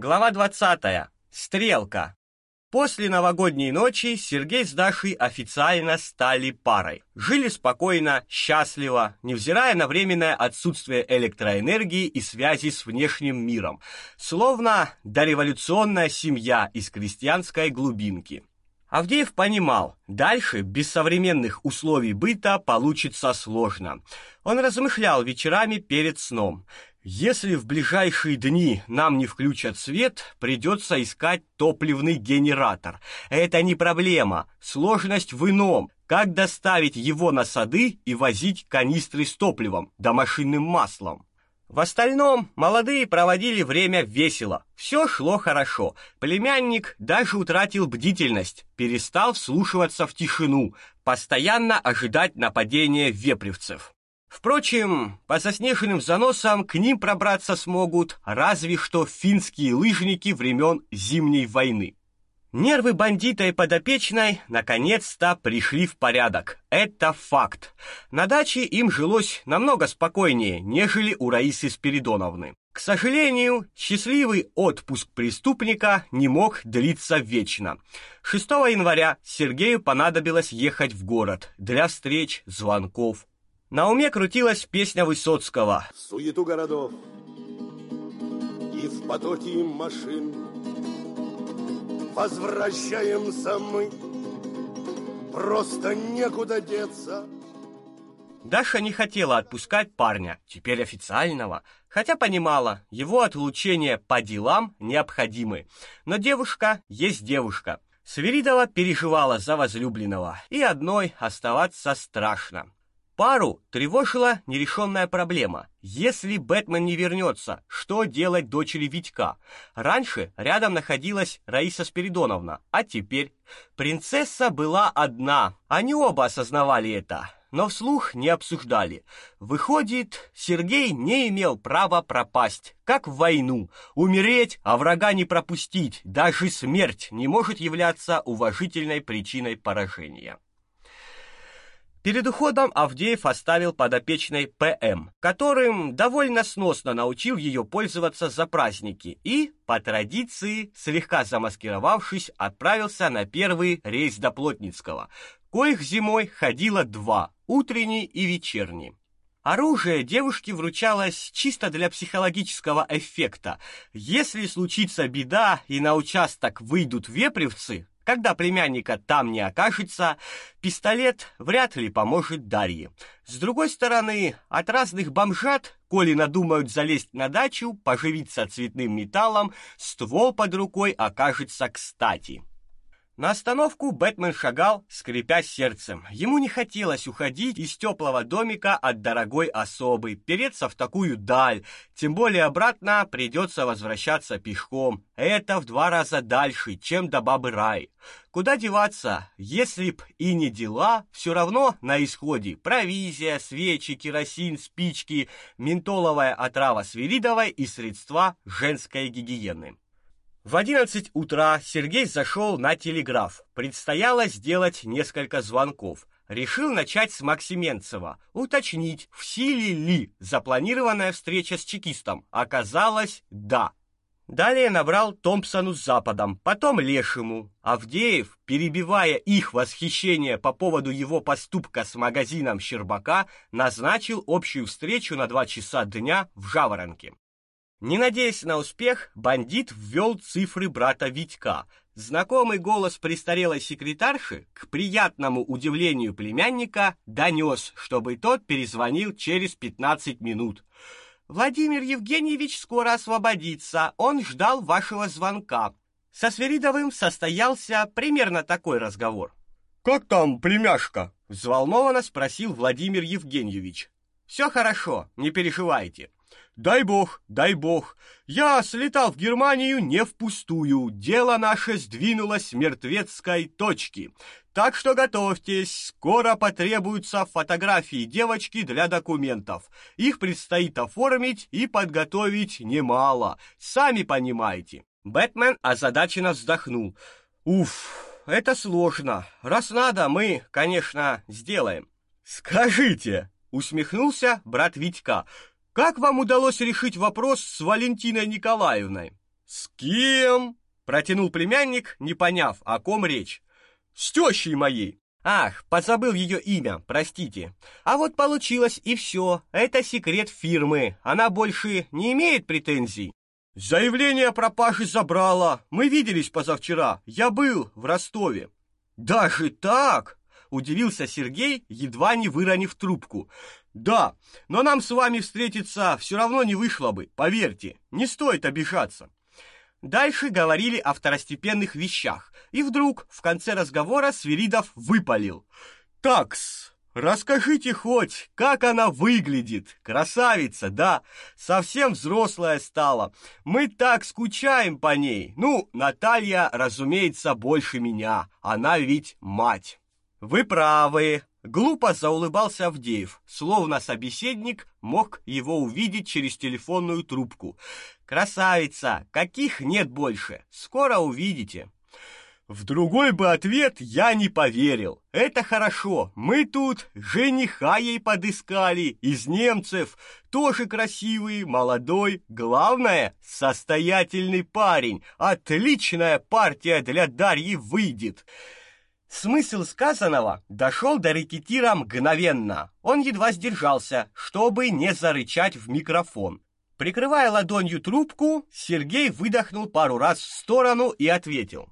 Глава 20. Стрелка. После новогодней ночи Сергей с Дашей официально стали парой. Жили спокойно, счастливо, невзирая на временное отсутствие электроэнергии и связи с внешним миром, словно дореволюционная семья из крестьянской глубинки. Авдеев понимал, дальше без современных условий быта получится сложно. Он размышлял вечерами перед сном. Если в ближайшие дни нам не включат свет, придется искать топливный генератор. Это не проблема, сложность в ином. Как доставить его на сады и возить канистры с топливом, да машинным маслом? В остальном молодые проводили время весело. Все шло хорошо. Племянник даже утратил бдительность, перестал вслушиваться в тишину, постоянно ожидать нападения вепревцев. Впрочем, по заснеженным заносам к ним пробраться смогут разве что финские лыжники времен Зимней войны. Нервы бандита и подопечной наконец-то пришли в порядок. Это факт. На даче им жилось намного спокойнее, нежели у Раисы Спиридоновны. К сожалению, счастливый отпуск преступника не мог длиться вечно. 6 января Сергею понадобилось ехать в город для встреч, звонков. На уме крутилась песня Высоцкого. В суету городов и в потоке машин Возвращаемся мы, просто некуда деться. Даша не хотела отпускать парня, теперь официального, хотя понимала, его отлучение по делам необходимы. Но девушка есть девушка. Свиридова переживала за возлюбленного, и одной оставаться страшно. Пару тревожила нерешенная проблема. Если Бэтмен не вернется, что делать дочери Витька? Раньше рядом находилась Раиса Спиридоновна, а теперь принцесса была одна. Они оба осознавали это, но вслух не обсуждали. Выходит, Сергей не имел права пропасть, как в войну, умереть, а врага не пропустить. Даже смерть не может являться уважительной причиной поражения. Перед уходом Авдеев оставил подопечной ПМ, которым довольно сносно научил ее пользоваться за праздники и, по традиции, слегка замаскировавшись, отправился на первый рейс до Плотницкого, коих зимой ходило два, утренний и вечерний. Оружие девушке вручалось чисто для психологического эффекта. Если случится беда и на участок выйдут вепревцы, когда племянника там не окажется, пистолет вряд ли поможет Дарье. С другой стороны, от разных бомжат, коли надумают залезть на дачу, поживиться цветным металлом, ствол под рукой окажется кстати. На остановку Бэтмен шагал, скрипя сердцем. Ему не хотелось уходить из теплого домика от дорогой особы, переться в такую даль, тем более обратно придется возвращаться пешком. Это в два раза дальше, чем до Бабы Рай. Куда деваться, если б и не дела, все равно на исходе провизия, свечи, керосин, спички, ментоловая отрава свиридовой и средства женской гигиены. В 11 утра Сергей зашел на телеграф. Предстояло сделать несколько звонков. Решил начать с Максименцева, уточнить, в силе ли запланированная встреча с чекистом. Оказалось, да. Далее набрал Томпсону с Западом, потом Лешему. Авдеев, перебивая их восхищение по поводу его поступка с магазином Щербака, назначил общую встречу на два часа дня в Жаворонке. Не надеясь на успех, бандит ввел цифры брата Витька. Знакомый голос престарелой секретарши, к приятному удивлению племянника, донес, чтобы тот перезвонил через 15 минут. Владимир Евгеньевич скоро освободится. Он ждал вашего звонка. Со Сверидовым состоялся примерно такой разговор. Как там, племяшка? взволнованно спросил Владимир Евгеньевич. «Все хорошо, не переживайте. Дай бог, дай бог. Я слетал в Германию не впустую. Дело наше сдвинулось с мертвецкой точки. Так что готовьтесь, скоро потребуются фотографии девочки для документов. Их предстоит оформить и подготовить немало. Сами понимаете. Бэтмен озадаченно вздохнул. Уф, это сложно. Раз надо, мы, конечно, сделаем. Скажите, усмехнулся брат Витька. Как вам удалось решить вопрос с Валентиной Николаевной? С кем? протянул племянник, не поняв, о ком речь. С тещей моей. Ах, позабыл ее имя, простите. А вот получилось и все. Это секрет фирмы. Она больше не имеет претензий. Заявление о пропаже забрала. Мы виделись позавчера. Я был в Ростове. Даже так? Удивился Сергей, едва не выронив трубку. Да, но нам с вами встретиться все равно не вышло бы, поверьте. Не стоит обижаться. Дальше говорили о второстепенных вещах, и вдруг в конце разговора Свиридов выпалил: "Такс, расскажите хоть, как она выглядит? Красавица, да, совсем взрослая стала. Мы так скучаем по ней. Ну, Наталья, разумеется, больше меня. Она ведь мать". Вы правы, глупо заулыбался Авдеев, словно собеседник мог его увидеть через телефонную трубку. Красавица, каких нет больше. Скоро увидите. В другой бы ответ я не поверил. Это хорошо. Мы тут жениха ей подыскали из немцев. Тоже красивый, молодой, главное состоятельный парень. Отличная партия для Дарьи выйдет. Смысл сказанного дошел до рекетира мгновенно. Он едва сдержался, чтобы не зарычать в микрофон. Прикрывая ладонью трубку, Сергей выдохнул пару раз в сторону и ответил: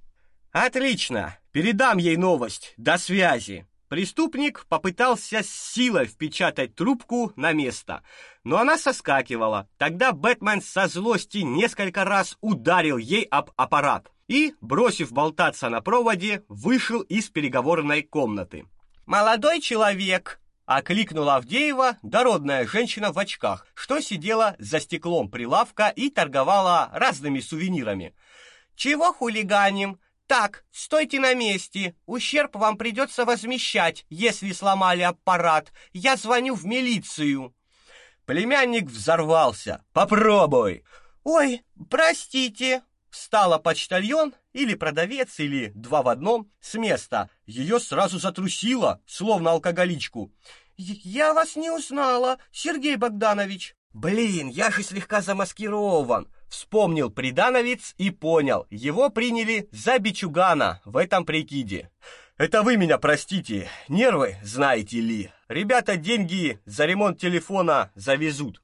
"Отлично. Передам ей новость. До связи". Преступник попытался с силой впечатать трубку на место, но она соскакивала. Тогда Бэтмен со злости несколько раз ударил ей об аппарат и, бросив болтаться на проводе, вышел из переговорной комнаты. Молодой человек, окликнула Авдеева дородная женщина в очках, что сидела за стеклом прилавка и торговала разными сувенирами. Чего хулиганим? Так, стойте на месте. Ущерб вам придется возмещать, если сломали аппарат. Я звоню в милицию. Племянник взорвался. Попробуй. Ой, простите, Встала почтальон или продавец или два в одном с места. Ее сразу затрусило, словно алкоголичку. Я вас не узнала, Сергей Богданович. Блин, я же слегка замаскирован. Вспомнил придановец и понял, его приняли за бичугана в этом прикиде. Это вы меня простите, нервы, знаете ли. Ребята деньги за ремонт телефона завезут.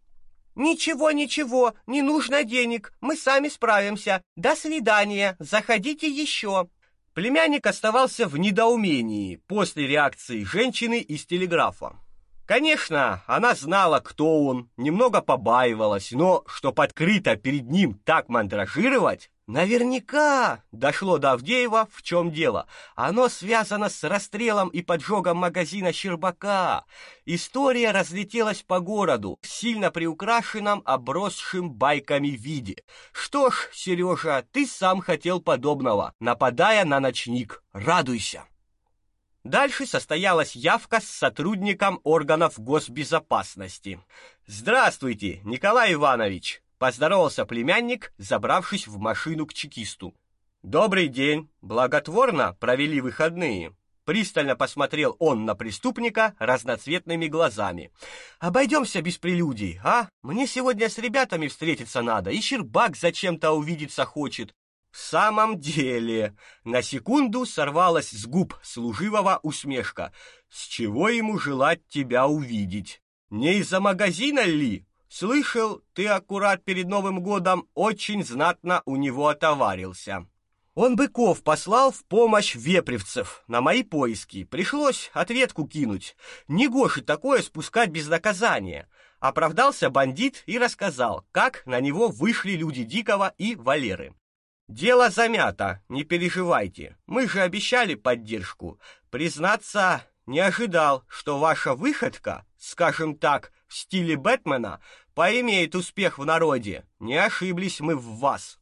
Ничего, ничего, не нужно денег, мы сами справимся. До свидания, заходите еще. Племянник оставался в недоумении после реакции женщины из телеграфа. Конечно, она знала, кто он, немного побаивалась, но чтоб открыто перед ним так мандражировать, Наверняка дошло до Авдеева, в чем дело. Оно связано с расстрелом и поджогом магазина Щербака. История разлетелась по городу, сильно приукрашенном, обросшим байками виде. Что ж, Сережа, ты сам хотел подобного, нападая на ночник. Радуйся. Дальше состоялась явка с сотрудником органов госбезопасности. Здравствуйте, Николай Иванович. Поздоровался племянник, забравшись в машину к чекисту. Добрый день. Благотворно провели выходные. Пристально посмотрел он на преступника разноцветными глазами. Обойдемся без прелюдий, а? Мне сегодня с ребятами встретиться надо, и Щербак зачем-то увидеться хочет. В самом деле, на секунду сорвалась с губ служивого усмешка. С чего ему желать тебя увидеть? Не из-за магазина ли? Слышал, ты аккурат перед Новым годом очень знатно у него отоварился. Он быков послал в помощь вепревцев на мои поиски. Пришлось ответку кинуть. Не гоши такое спускать без наказания. Оправдался бандит и рассказал, как на него вышли люди Дикого и Валеры. Дело замято, не переживайте. Мы же обещали поддержку. Признаться, не ожидал, что ваша выходка, скажем так, в стиле Бэтмена, поимеет успех в народе. Не ошиблись мы в вас.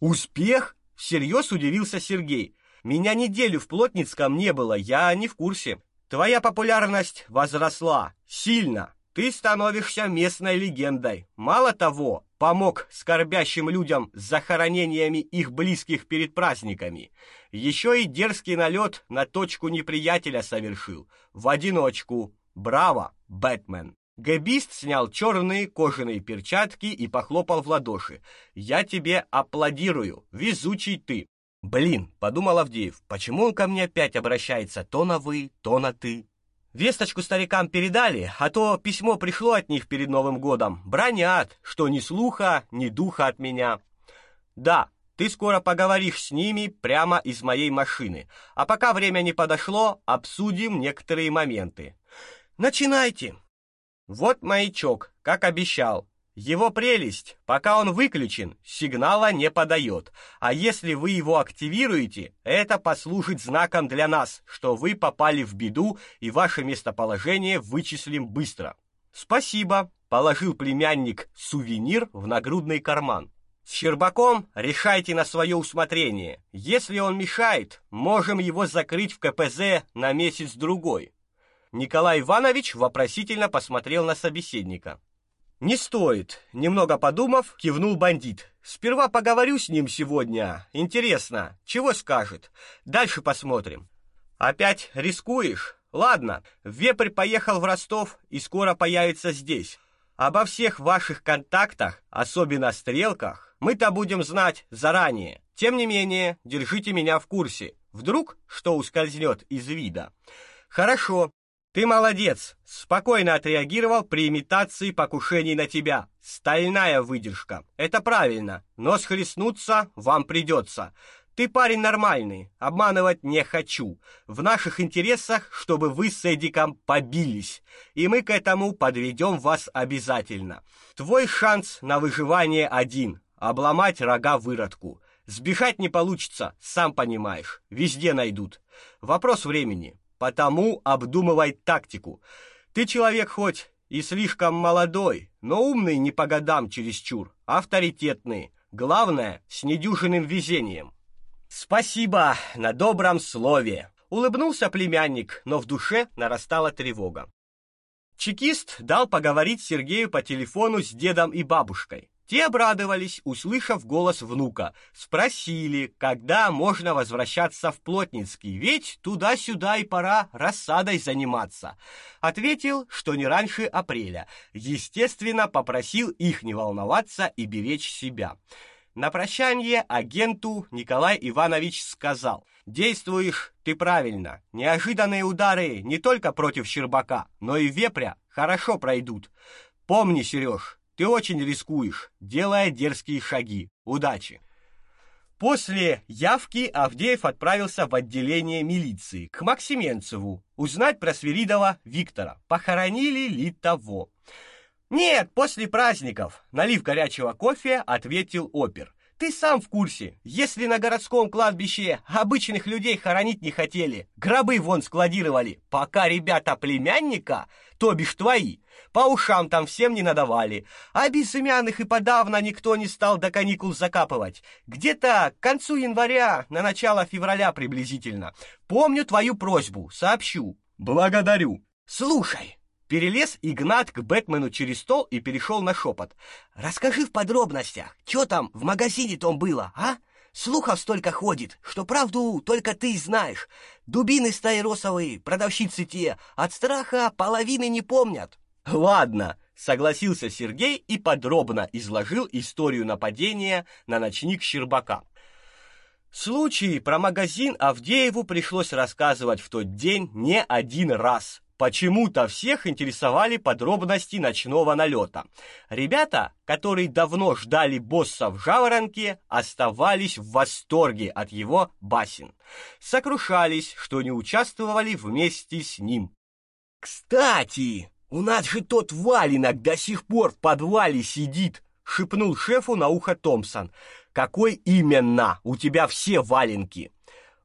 Успех? Всерьез удивился Сергей. Меня неделю в Плотницком не было, я не в курсе. Твоя популярность возросла сильно. Ты становишься местной легендой. Мало того, помог скорбящим людям с захоронениями их близких перед праздниками. Еще и дерзкий налет на точку неприятеля совершил в одиночку. Браво, Бэтмен. Гэбист снял черные кожаные перчатки и похлопал в ладоши. «Я тебе аплодирую, везучий ты!» «Блин», — подумал Авдеев, — «почему он ко мне опять обращается то на «вы», то на «ты»?» Весточку старикам передали, а то письмо пришло от них перед Новым годом. Бронят, что ни слуха, ни духа от меня. Да, ты скоро поговоришь с ними прямо из моей машины. А пока время не подошло, обсудим некоторые моменты. Начинайте. Вот маячок, как обещал. Его прелесть, пока он выключен, сигнала не подает. А если вы его активируете, это послужит знаком для нас, что вы попали в беду и ваше местоположение вычислим быстро. Спасибо, положил племянник сувенир в нагрудный карман. С Щербаком решайте на свое усмотрение. Если он мешает, можем его закрыть в КПЗ на месяц-другой. Николай Иванович вопросительно посмотрел на собеседника. Не стоит, немного подумав, кивнул бандит. Сперва поговорю с ним сегодня. Интересно, чего скажет? Дальше посмотрим. Опять рискуешь? Ладно, Вепрь поехал в Ростов и скоро появится здесь. Обо всех ваших контактах, особенно стрелках, мы-то будем знать заранее. Тем не менее, держите меня в курсе. Вдруг что ускользнет из вида. Хорошо, ты молодец, спокойно отреагировал при имитации покушений на тебя. Стальная выдержка. Это правильно, но схлестнуться вам придется. Ты парень нормальный, обманывать не хочу. В наших интересах, чтобы вы с Эдиком побились, и мы к этому подведем вас обязательно. Твой шанс на выживание один обломать рога выродку. Сбежать не получится, сам понимаешь. Везде найдут. Вопрос времени. Потому обдумывай тактику. Ты человек хоть и слишком молодой, но умный не по годам чересчур, авторитетный. Главное, с недюжинным везением. Спасибо на добром слове. Улыбнулся племянник, но в душе нарастала тревога. Чекист дал поговорить Сергею по телефону с дедом и бабушкой. Те обрадовались, услышав голос внука. Спросили, когда можно возвращаться в Плотницкий, ведь туда-сюда и пора рассадой заниматься. Ответил, что не раньше апреля. Естественно, попросил их не волноваться и беречь себя. На прощание агенту Николай Иванович сказал: "Действуешь ты правильно. Неожиданные удары не только против Щербака, но и Вепря хорошо пройдут. Помни, Сереж, ты очень рискуешь, делая дерзкие шаги. Удачи. После явки Авдеев отправился в отделение милиции к Максименцеву узнать про Свиридова Виктора. Похоронили ли того? Нет, после праздников, налив горячего кофе, ответил опер. Ты сам в курсе. Если на городском кладбище обычных людей хоронить не хотели, гробы вон складировали, пока ребята племянника, то бишь твои, по ушам там всем не надавали, а безымянных и подавно никто не стал до каникул закапывать. Где-то к концу января, на начало февраля приблизительно. Помню твою просьбу, сообщу. Благодарю. Слушай, Перелез Игнат к Бэтмену через стол и перешел на шепот. «Расскажи в подробностях, что там в магазине том было, а? Слухов столько ходит, что правду только ты знаешь. Дубины стаиросовые, продавщицы те, от страха половины не помнят». «Ладно», — согласился Сергей и подробно изложил историю нападения на ночник Щербака. Случай про магазин Авдееву пришлось рассказывать в тот день не один раз, Почему-то всех интересовали подробности ночного налета. Ребята, которые давно ждали босса в Жаворонке, оставались в восторге от его басен. Сокрушались, что не участвовали вместе с ним. «Кстати, у нас же тот валенок до сих пор в подвале сидит», — шепнул шефу на ухо Томпсон. «Какой именно? У тебя все валенки».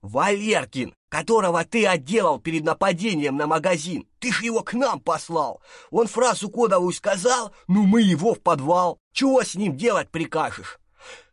«Валеркин, которого ты отделал перед нападением на магазин. Ты ж его к нам послал. Он фразу кодовую сказал, ну мы его в подвал. Чего с ним делать прикажешь?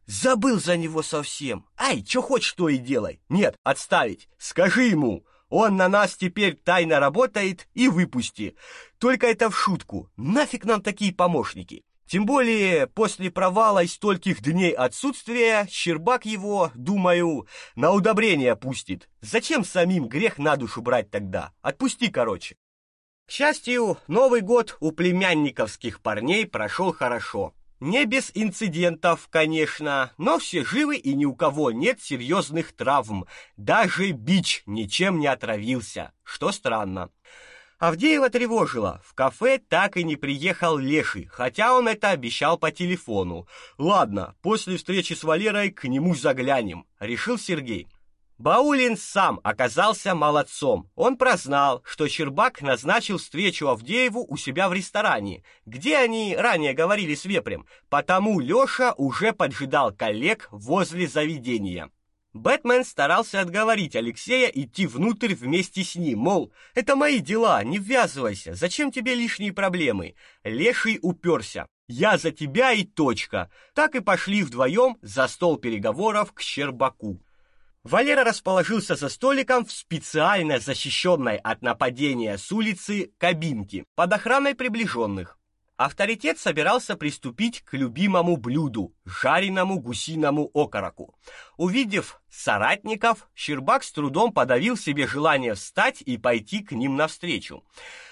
Забыл за него совсем. Ай, что хочешь, то и делай. Нет, отставить. Скажи ему, он на нас теперь тайно работает и выпусти. Только это в шутку. Нафиг нам такие помощники? Тем более, после провала и стольких дней отсутствия, Щербак его, думаю, на удобрение пустит. Зачем самим грех на душу брать тогда? Отпусти, короче. К счастью, Новый год у племянниковских парней прошел хорошо. Не без инцидентов, конечно, но все живы и ни у кого нет серьезных травм. Даже Бич ничем не отравился, что странно. Авдеева тревожило. В кафе так и не приехал Леший, хотя он это обещал по телефону. Ладно, после встречи с Валерой к нему заглянем, решил Сергей. Баулин сам оказался молодцом. Он прознал, что Щербак назначил встречу Авдееву у себя в ресторане, где они ранее говорили с Вепрем, потому Лёша уже поджидал коллег возле заведения. Бэтмен старался отговорить Алексея идти внутрь вместе с ним, мол, это мои дела, не ввязывайся, зачем тебе лишние проблемы? Леший уперся. Я за тебя и точка. Так и пошли вдвоем за стол переговоров к Щербаку. Валера расположился за столиком в специально защищенной от нападения с улицы кабинке под охраной приближенных. Авторитет собирался приступить к любимому блюду жареному гусиному окороку. Увидев соратников, Щербак с трудом подавил себе желание встать и пойти к ним навстречу.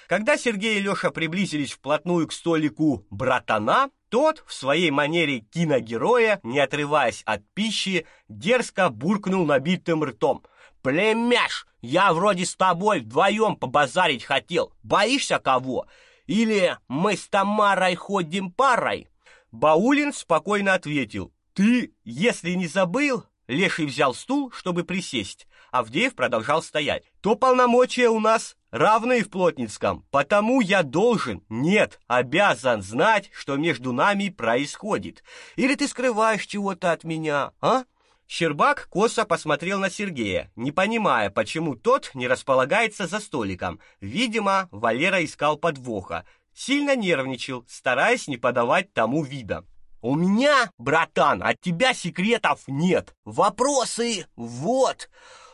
Когда Сергей и Лёша приблизились вплотную к столику братана, тот в своей манере киногероя, не отрываясь от пищи, дерзко буркнул набитым ртом: "Племяш, я вроде с тобой вдвоем побазарить хотел. Боишься кого? Или мы с Тамарой ходим парой?" Баулин спокойно ответил: "Ты, если не забыл, Леший взял стул, чтобы присесть. Авдеев продолжал стоять. То полномочия у нас равные в Плотницком, потому я должен, нет, обязан знать, что между нами происходит. Или ты скрываешь чего-то от меня, а? Щербак косо посмотрел на Сергея, не понимая, почему тот не располагается за столиком. Видимо, Валера искал подвоха. Сильно нервничал, стараясь не подавать тому вида. У меня, братан, от тебя секретов нет. Вопросы вот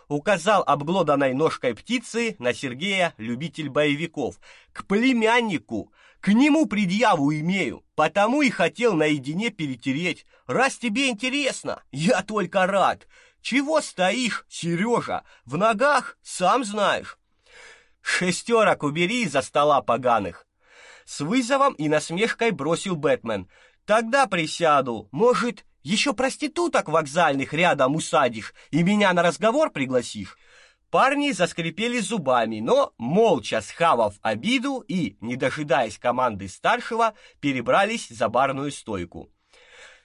указал обглоданной ножкой птицы на Сергея, любитель боевиков. К племяннику, к нему предъяву имею, потому и хотел наедине перетереть. Раз тебе интересно, я только рад. Чего стоишь, Сережа? В ногах, сам знаешь. Шестерок убери из-за стола поганых. С вызовом и насмешкой бросил Бэтмен. Тогда присяду. Может, еще проституток вокзальных рядом усадишь и меня на разговор пригласишь. Парни заскрипели зубами, но молча схавав обиду и, не дожидаясь команды старшего, перебрались за барную стойку.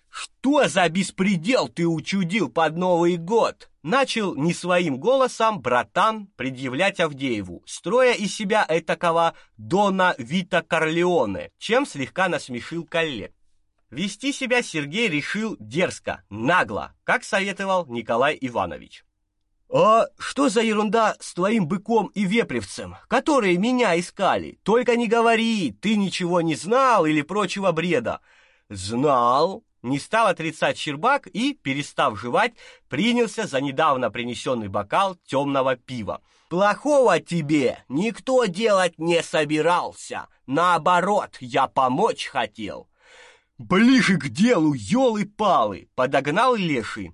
Что за беспредел ты учудил под Новый год? Начал не своим голосом братан предъявлять Авдееву, строя из себя этакого Дона Вита Корлеоне, чем слегка насмешил коллег. Вести себя Сергей решил дерзко, нагло, как советовал Николай Иванович. «А что за ерунда с твоим быком и вепревцем, которые меня искали? Только не говори, ты ничего не знал или прочего бреда». «Знал», — не стал отрицать Щербак и, перестав жевать, принялся за недавно принесенный бокал темного пива. «Плохого тебе никто делать не собирался. Наоборот, я помочь хотел». Ближе к делу, ёлы-палы, подогнал Леший.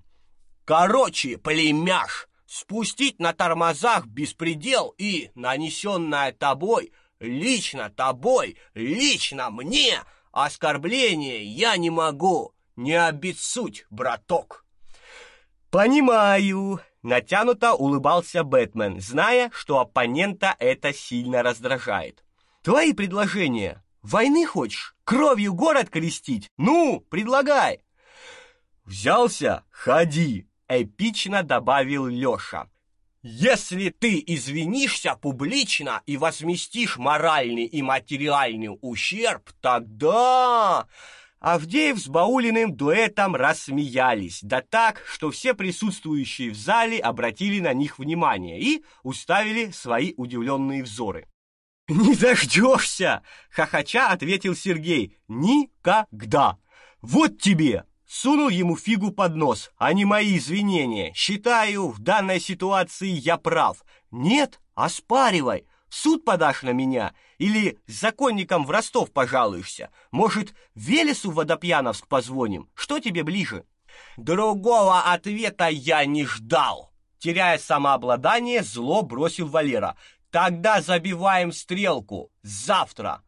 Короче, племяш, спустить на тормозах беспредел и нанесенное тобой, лично тобой, лично мне оскорбление я не могу. Не обессудь, браток. Понимаю, натянуто улыбался Бэтмен, зная, что оппонента это сильно раздражает. Твои предложения Войны хочешь? Кровью город крестить? Ну, предлагай. Взялся? Ходи, эпично добавил Лёша. Если ты извинишься публично и возместишь моральный и материальный ущерб, тогда Авдеев с Баулиным дуэтом рассмеялись, да так, что все присутствующие в зале обратили на них внимание и уставили свои удивленные взоры. «Не дождешься!» — хохоча ответил Сергей. «Никогда! Вот тебе!» Сунул ему фигу под нос, не мои извинения. Считаю, в данной ситуации я прав. Нет, оспаривай. В суд подашь на меня или с законником в Ростов пожалуешься. Может, Велесу Водопьяновск позвоним? Что тебе ближе? Другого ответа я не ждал. Теряя самообладание, зло бросил Валера. Тогда забиваем стрелку. Завтра.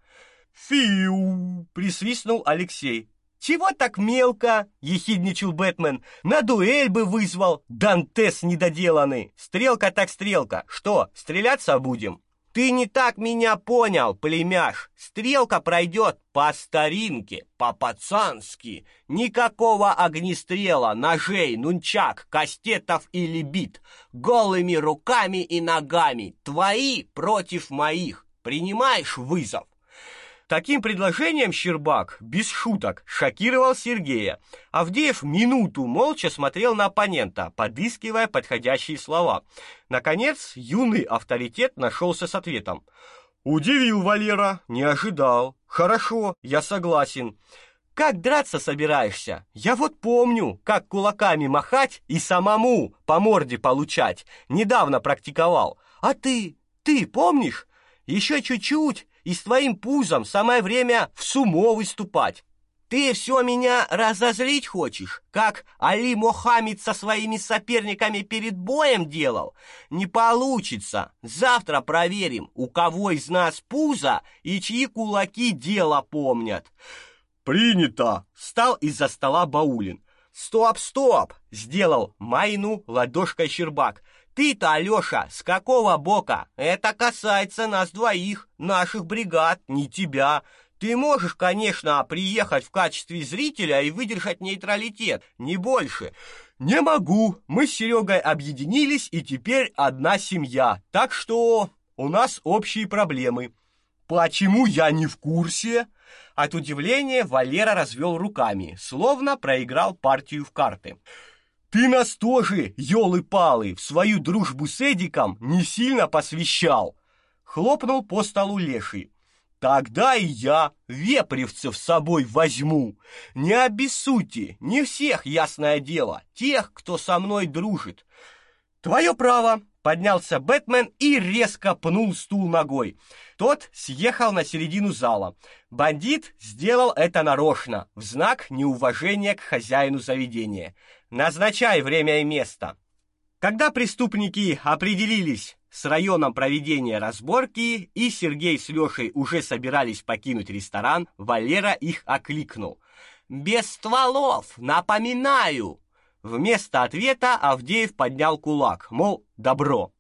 Фиу, присвистнул Алексей. Чего так мелко? ехидничал Бэтмен. На дуэль бы вызвал. Дантес недоделанный. Стрелка так стрелка. Что, стреляться будем? Ты не так меня понял, племяш. Стрелка пройдет по старинке, по-пацански. Никакого огнестрела, ножей, нунчак, кастетов или бит. Голыми руками и ногами. Твои против моих. Принимаешь вызов? Таким предложением Щербак, без шуток, шокировал Сергея. Авдеев минуту молча смотрел на оппонента, подыскивая подходящие слова. Наконец, юный авторитет нашелся с ответом. Удивил Валера, не ожидал. Хорошо, я согласен. Как драться собираешься? Я вот помню, как кулаками махать и самому по морде получать. Недавно практиковал. А ты? Ты помнишь? Еще чуть-чуть и с твоим пузом самое время в сумо выступать. Ты все меня разозлить хочешь, как Али Мохаммед со своими соперниками перед боем делал? Не получится. Завтра проверим, у кого из нас пузо и чьи кулаки дело помнят. Принято, встал из-за стола Баулин. Стоп, стоп, сделал майну ладошкой Щербак. Ты-то, Алёша, с какого бока? Это касается нас двоих, наших бригад, не тебя. Ты можешь, конечно, приехать в качестве зрителя и выдержать нейтралитет, не больше. Не могу. Мы с Серегой объединились, и теперь одна семья. Так что у нас общие проблемы. Почему я не в курсе? От удивления Валера развел руками, словно проиграл партию в карты. Ты нас тоже, ёлы-палы, в свою дружбу с Эдиком не сильно посвящал. Хлопнул по столу Леший. Тогда и я вепревцев с собой возьму. Не обессудьте, не всех, ясное дело, тех, кто со мной дружит. Твое право, поднялся Бэтмен и резко пнул стул ногой. Тот съехал на середину зала. Бандит сделал это нарочно, в знак неуважения к хозяину заведения. Назначай время и место. Когда преступники определились с районом проведения разборки, и Сергей с Лешей уже собирались покинуть ресторан, Валера их окликнул. «Без стволов, напоминаю!» Вместо ответа Авдеев поднял кулак, мол, добро.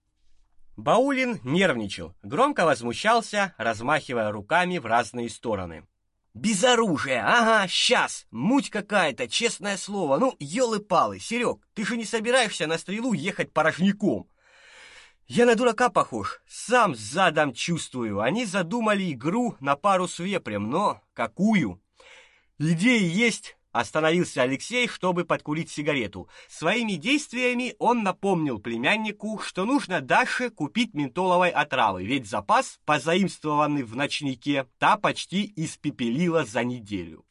Баулин нервничал, громко возмущался, размахивая руками в разные стороны. Без оружия. Ага, сейчас. Муть какая-то, честное слово. Ну, ёлы-палы, Серег, ты же не собираешься на стрелу ехать порожняком. Я на дурака похож. Сам задом чувствую. Они задумали игру на пару с вепрем, но какую? Идеи есть, Остановился Алексей, чтобы подкурить сигарету. Своими действиями он напомнил племяннику, что нужно Даше купить ментоловой отравы, ведь запас, позаимствованный в ночнике, та почти испепелила за неделю.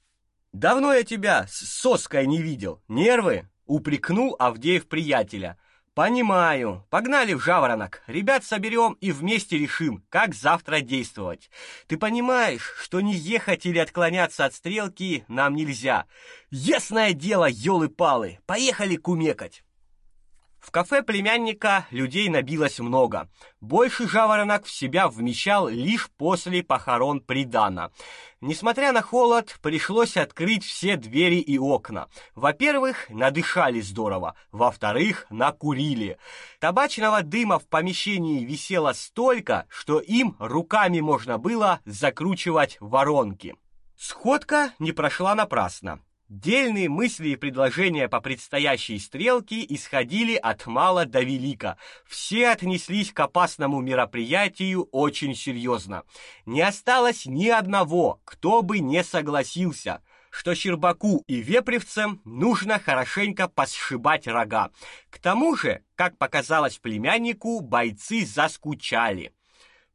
Давно я тебя с соской не видел. Нервы? упрекнул Авдеев приятеля. Понимаю. Погнали в Жаворонок. Ребят соберем и вместе решим, как завтра действовать. Ты понимаешь, что не ехать или отклоняться от стрелки нам нельзя. Ясное дело, ёлы-палы. Поехали кумекать. В кафе племянника людей набилось много. Больше жаворонок в себя вмещал лишь после похорон Придана. Несмотря на холод, пришлось открыть все двери и окна. Во-первых, надышали здорово, во-вторых, накурили. Табачного дыма в помещении висело столько, что им руками можно было закручивать воронки. Сходка не прошла напрасно. Дельные мысли и предложения по предстоящей стрелке исходили от мала до велика. Все отнеслись к опасному мероприятию очень серьезно. Не осталось ни одного, кто бы не согласился, что Щербаку и Вепревцам нужно хорошенько посшибать рога. К тому же, как показалось племяннику, бойцы заскучали.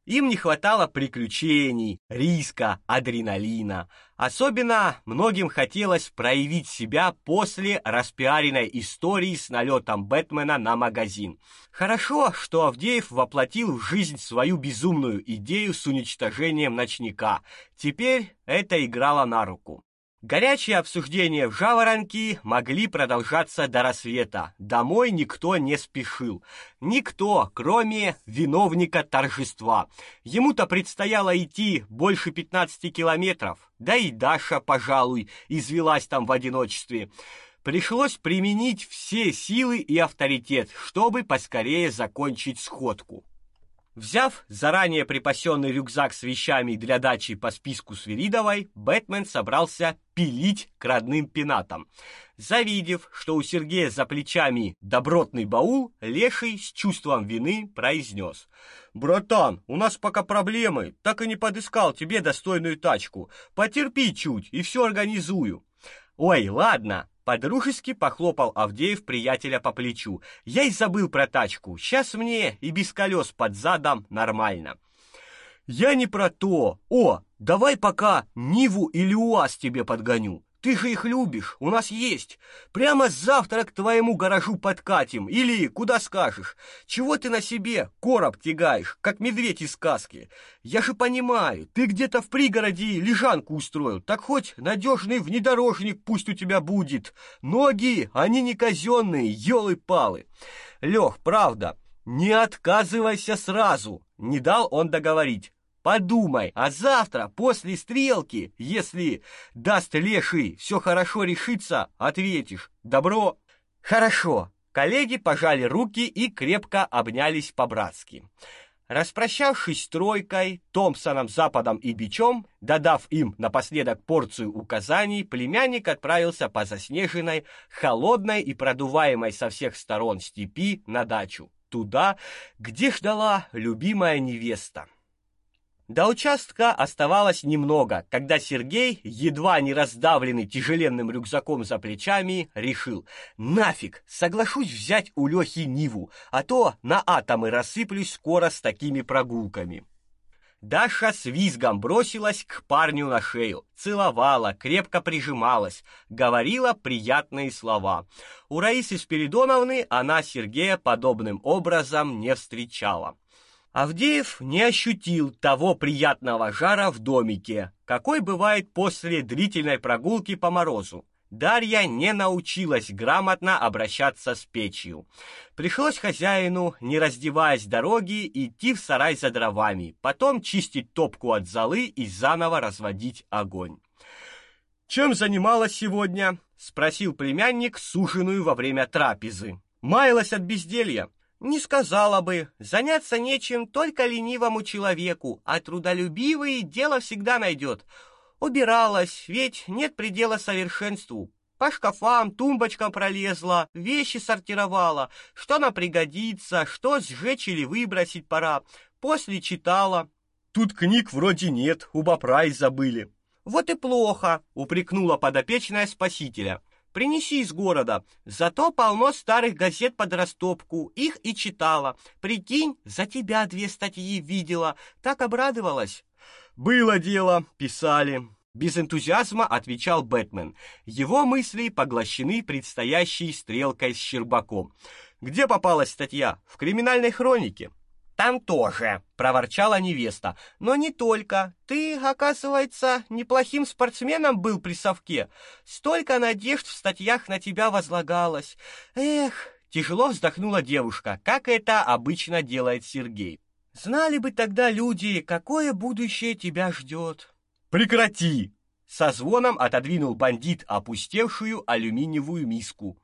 Им не хватало приключений, риска, адреналина. Особенно многим хотелось проявить себя после распиаренной истории с налетом Бэтмена на магазин. Хорошо, что Авдеев воплотил в жизнь свою безумную идею с уничтожением ночника. Теперь это играло на руку. Горячие обсуждения в Жаворонки могли продолжаться до рассвета. Домой никто не спешил. Никто, кроме виновника торжества. Ему-то предстояло идти больше 15 километров. Да и Даша, пожалуй, извелась там в одиночестве. Пришлось применить все силы и авторитет, чтобы поскорее закончить сходку. Взяв заранее припасенный рюкзак с вещами для дачи по списку Свиридовой, Бэтмен собрался пилить к родным пенатам. Завидев, что у Сергея за плечами добротный баул, Леший с чувством вины произнес. «Братан, у нас пока проблемы, так и не подыскал тебе достойную тачку. Потерпи чуть, и все организую». «Ой, ладно, Подружески похлопал Авдеев приятеля по плечу. Я и забыл про тачку. Сейчас мне и без колес под задом нормально. Я не про то. О, давай пока Ниву или УАЗ тебе подгоню. Ты же их любишь, у нас есть. Прямо завтра к твоему гаражу подкатим или куда скажешь. Чего ты на себе короб тягаешь, как медведь из сказки? Я же понимаю, ты где-то в пригороде лежанку устроил, так хоть надежный внедорожник пусть у тебя будет. Ноги, они не казенные, елы-палы. Лех, правда, не отказывайся сразу. Не дал он договорить. Подумай, а завтра после стрелки, если даст леший, все хорошо решится, ответишь. Добро? Хорошо. Коллеги пожали руки и крепко обнялись по-братски. Распрощавшись с тройкой, Томпсоном, Западом и Бичом, додав им напоследок порцию указаний, племянник отправился по заснеженной, холодной и продуваемой со всех сторон степи на дачу, туда, где ждала любимая невеста. До участка оставалось немного, когда Сергей, едва не раздавленный тяжеленным рюкзаком за плечами, решил: "Нафиг, соглашусь взять у Лёхи Ниву, а то на атомы рассыплюсь скоро с такими прогулками". Даша с визгом бросилась к парню на шею, целовала, крепко прижималась, говорила приятные слова. У Раисы Спиридоновны она Сергея подобным образом не встречала. Авдеев не ощутил того приятного жара в домике, какой бывает после длительной прогулки по морозу. Дарья не научилась грамотно обращаться с печью. Пришлось хозяину, не раздеваясь дороги, идти в сарай за дровами, потом чистить топку от золы и заново разводить огонь. «Чем занималась сегодня?» — спросил племянник суженую во время трапезы. «Маялась от безделья. Не сказала бы. Заняться нечем только ленивому человеку, а трудолюбивый дело всегда найдет. Убиралась, ведь нет предела совершенству. По шкафам, тумбочкам пролезла, вещи сортировала, что нам пригодится, что сжечь или выбросить пора. После читала. Тут книг вроде нет, у Бапрай забыли. Вот и плохо, упрекнула подопечная спасителя. Принеси из города. Зато полно старых газет под растопку. Их и читала. Прикинь, за тебя две статьи видела. Так обрадовалась. Было дело, писали. Без энтузиазма отвечал Бэтмен. Его мысли поглощены предстоящей стрелкой с Щербаком. Где попалась статья? В криминальной хронике. Там тоже, проворчала невеста. Но не только. Ты, оказывается, неплохим спортсменом был при совке. Столько надежд в статьях на тебя возлагалось. Эх, тяжело вздохнула девушка, как это обычно делает Сергей. Знали бы тогда люди, какое будущее тебя ждет. Прекрати, со звоном отодвинул бандит опустевшую алюминиевую миску.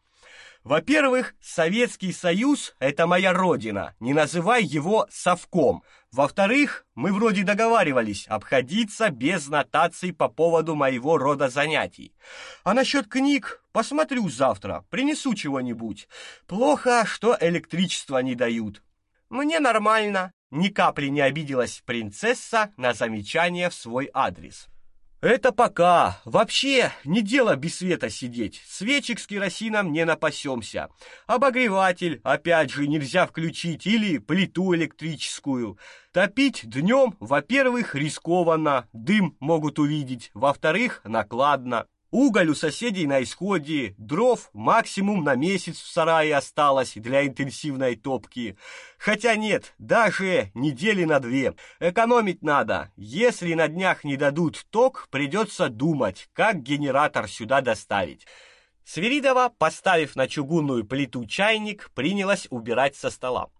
Во-первых, Советский Союз это моя родина. Не называй его совком. Во-вторых, мы вроде договаривались обходиться без нотаций по поводу моего рода занятий. А насчет книг посмотрю завтра, принесу чего-нибудь. Плохо, что электричество не дают. Мне нормально. Ни капли не обиделась принцесса на замечание в свой адрес. Это пока. Вообще, не дело без света сидеть. Свечек с керосином не напасемся. Обогреватель, опять же, нельзя включить или плиту электрическую. Топить днем, во-первых, рискованно, дым могут увидеть, во-вторых, накладно. Уголь у соседей на исходе, дров максимум на месяц в сарае осталось для интенсивной топки. Хотя нет, даже недели на две. Экономить надо. Если на днях не дадут ток, придется думать, как генератор сюда доставить. Свиридова, поставив на чугунную плиту чайник, принялась убирать со стола.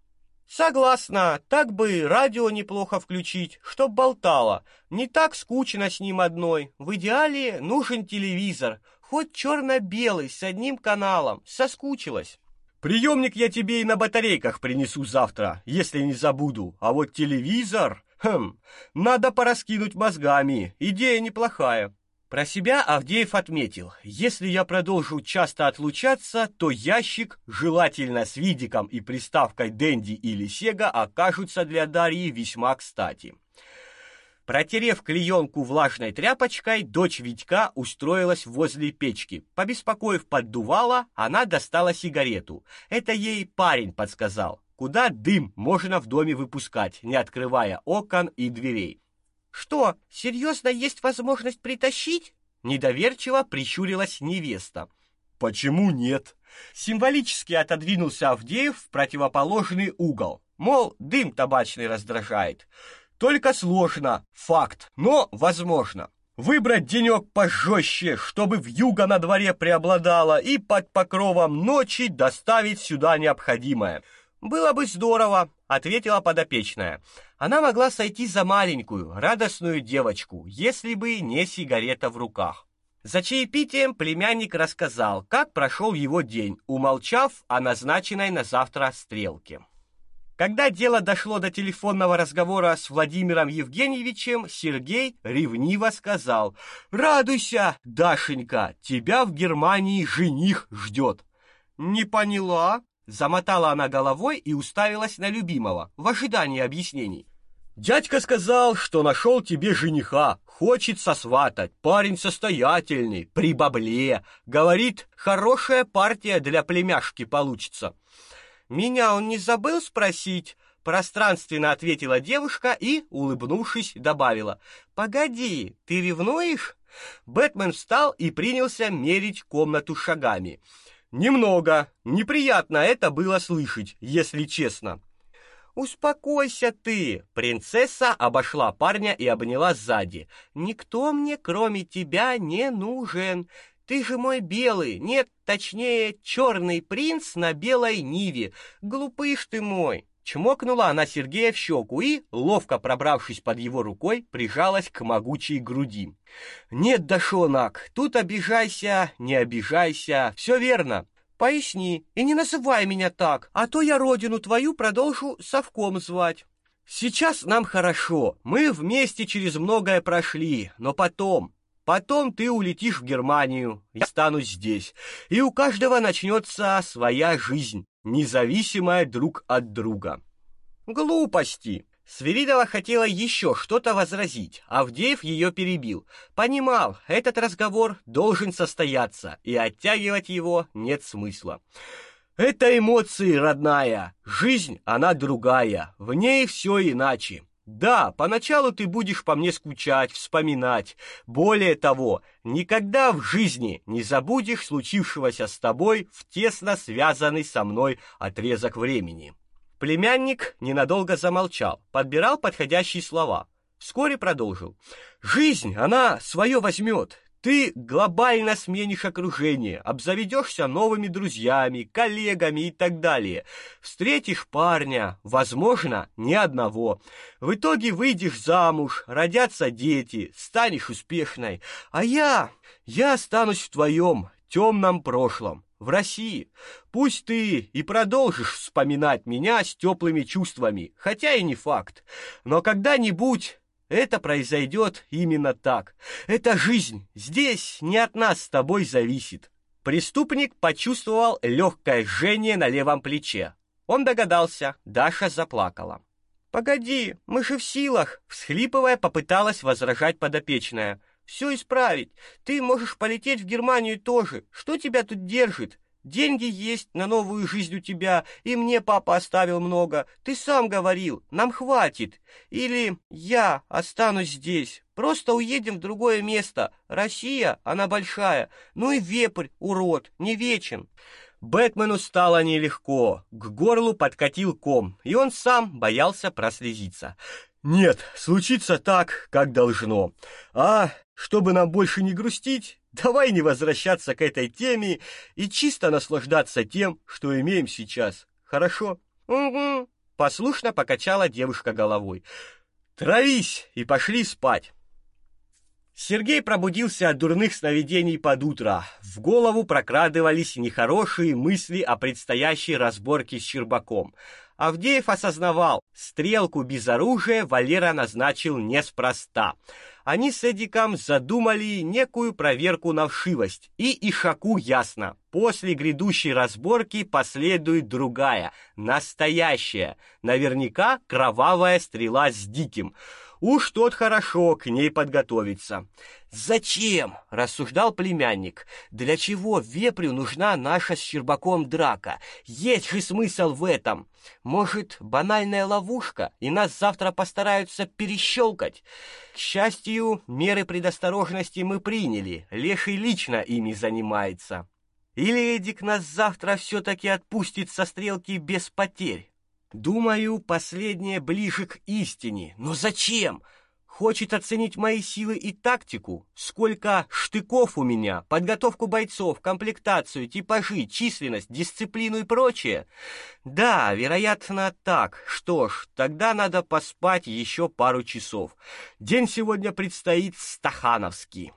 Согласна, так бы радио неплохо включить, чтоб болтало. Не так скучно с ним одной. В идеале нужен телевизор, хоть черно-белый с одним каналом. Соскучилась. Приемник я тебе и на батарейках принесу завтра, если не забуду. А вот телевизор, хм, надо пораскинуть мозгами. Идея неплохая. Про себя Авдеев отметил: если я продолжу часто отлучаться, то ящик, желательно с видиком и приставкой Дэнди или Сега, окажутся для Дарьи весьма кстати. Протерев клеенку влажной тряпочкой, дочь Витька устроилась возле печки. Побеспокоив поддувала, она достала сигарету. Это ей парень подсказал, куда дым можно в доме выпускать, не открывая окон и дверей. Что, серьезно есть возможность притащить? Недоверчиво прищурилась невеста. Почему нет? Символически отодвинулся Авдеев в противоположный угол. Мол, дым табачный раздражает. Только сложно, факт, но возможно. Выбрать денек пожестче, чтобы в юго на дворе преобладало, и под покровом ночи доставить сюда необходимое. Было бы здорово, ответила подопечная. Она могла сойти за маленькую, радостную девочку, если бы не сигарета в руках. За чаепитием племянник рассказал, как прошел его день, умолчав о назначенной на завтра стрелке. Когда дело дошло до телефонного разговора с Владимиром Евгеньевичем, Сергей ревниво сказал: "Радуйся, Дашенька, тебя в Германии жених ждет». Не поняла, Замотала она головой и уставилась на любимого в ожидании объяснений. Дядька сказал, что нашел тебе жениха, хочет сосватать. Парень состоятельный, при бабле. Говорит, хорошая партия для племяшки получится. Меня он не забыл спросить, пространственно ответила девушка и, улыбнувшись, добавила: "Погоди, ты ревнуешь?" Бэтмен встал и принялся мерить комнату шагами. Немного. Неприятно это было слышать, если честно. Успокойся ты. Принцесса обошла парня и обняла сзади. Никто мне, кроме тебя, не нужен. Ты же мой белый, нет, точнее, черный принц на белой ниве. Глупыш ты мой. Чмокнула она Сергея в щеку и, ловко пробравшись под его рукой, прижалась к могучей груди. «Нет, Дашонок, тут обижайся, не обижайся, все верно. Поясни и не называй меня так, а то я родину твою продолжу совком звать». «Сейчас нам хорошо, мы вместе через многое прошли, но потом, Потом ты улетишь в Германию, я останусь здесь, и у каждого начнется своя жизнь независимая друг от друга. Глупости. Свиридова хотела еще что-то возразить, а Авдеев ее перебил. Понимал, этот разговор должен состояться, и оттягивать его нет смысла. Это эмоции, родная. Жизнь, она другая. В ней все иначе. Да, поначалу ты будешь по мне скучать, вспоминать. Более того, никогда в жизни не забудешь случившегося с тобой в тесно связанный со мной отрезок времени. Племянник ненадолго замолчал, подбирал подходящие слова. Вскоре продолжил: "Жизнь, она свое возьмет. Ты глобально сменишь окружение, обзаведешься новыми друзьями, коллегами и так далее. Встретишь парня, возможно, не одного. В итоге выйдешь замуж, родятся дети, станешь успешной. А я, я останусь в твоем темном прошлом, в России. Пусть ты и продолжишь вспоминать меня с теплыми чувствами, хотя и не факт. Но когда-нибудь это произойдет именно так. Это жизнь. Здесь не от нас с тобой зависит. Преступник почувствовал легкое жжение на левом плече. Он догадался, Даша заплакала. Погоди, мы же в силах, всхлипывая, попыталась возражать подопечная. Все исправить. Ты можешь полететь в Германию тоже. Что тебя тут держит? Деньги есть на новую жизнь у тебя, и мне папа оставил много. Ты сам говорил, нам хватит. Или я останусь здесь. Просто уедем в другое место. Россия, она большая. Ну и вепрь, урод, не вечен. Бэтмену стало нелегко. К горлу подкатил ком, и он сам боялся прослезиться. Нет, случится так, как должно. А чтобы нам больше не грустить, давай не возвращаться к этой теме и чисто наслаждаться тем, что имеем сейчас. Хорошо? Угу. Послушно покачала девушка головой. Травись и пошли спать. Сергей пробудился от дурных сновидений под утро. В голову прокрадывались нехорошие мысли о предстоящей разборке с Щербаком. Авдеев осознавал, стрелку без оружия Валера назначил неспроста. Они с Эдиком задумали некую проверку на вшивость. И Ишаку ясно, после грядущей разборки последует другая, настоящая, наверняка кровавая стрела с Диким – Уж тот хорошо к ней подготовится. Зачем, рассуждал племянник. Для чего вепрю нужна наша с Щербаком драка? Есть же смысл в этом. Может, банальная ловушка, и нас завтра постараются перещелкать? К счастью, меры предосторожности мы приняли. Леший лично ими занимается. Или Эдик нас завтра все таки отпустит со стрелки без потерь. Думаю, последнее ближе к истине. Но зачем? Хочет оценить мои силы и тактику? Сколько штыков у меня, подготовку бойцов, комплектацию, типажи, численность, дисциплину и прочее? Да, вероятно, так. Что ж, тогда надо поспать еще пару часов. День сегодня предстоит стахановский.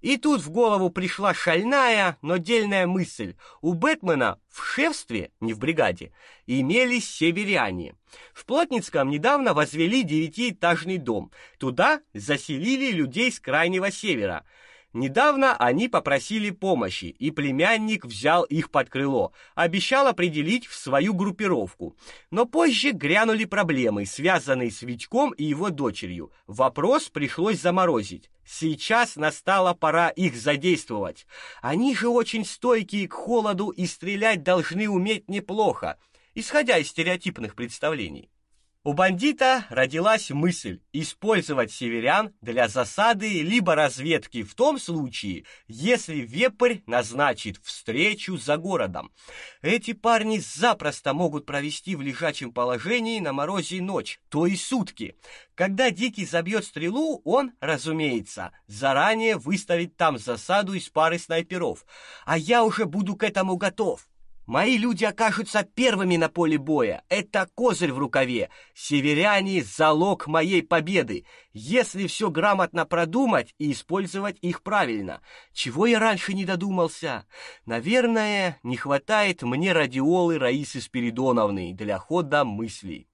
И тут в голову пришла шальная, но дельная мысль. У Бэтмена в шефстве, не в бригаде, имелись северяне. В Плотницком недавно возвели девятиэтажный дом. Туда заселили людей с крайнего севера – Недавно они попросили помощи, и племянник взял их под крыло, обещал определить в свою группировку. Но позже грянули проблемы, связанные с Витьком и его дочерью. Вопрос пришлось заморозить. Сейчас настала пора их задействовать. Они же очень стойкие к холоду и стрелять должны уметь неплохо, исходя из стереотипных представлений. У бандита родилась мысль использовать северян для засады либо разведки в том случае, если вепрь назначит встречу за городом. Эти парни запросто могут провести в лежачем положении на морозе ночь, то и сутки. Когда дикий забьет стрелу, он, разумеется, заранее выставит там засаду из пары снайперов, а я уже буду к этому готов. Мои люди окажутся первыми на поле боя. Это козырь в рукаве. Северяне залог моей победы, если все грамотно продумать и использовать их правильно. Чего я раньше не додумался? Наверное, не хватает мне радиолы Раисы Спиридоновны для хода мыслей.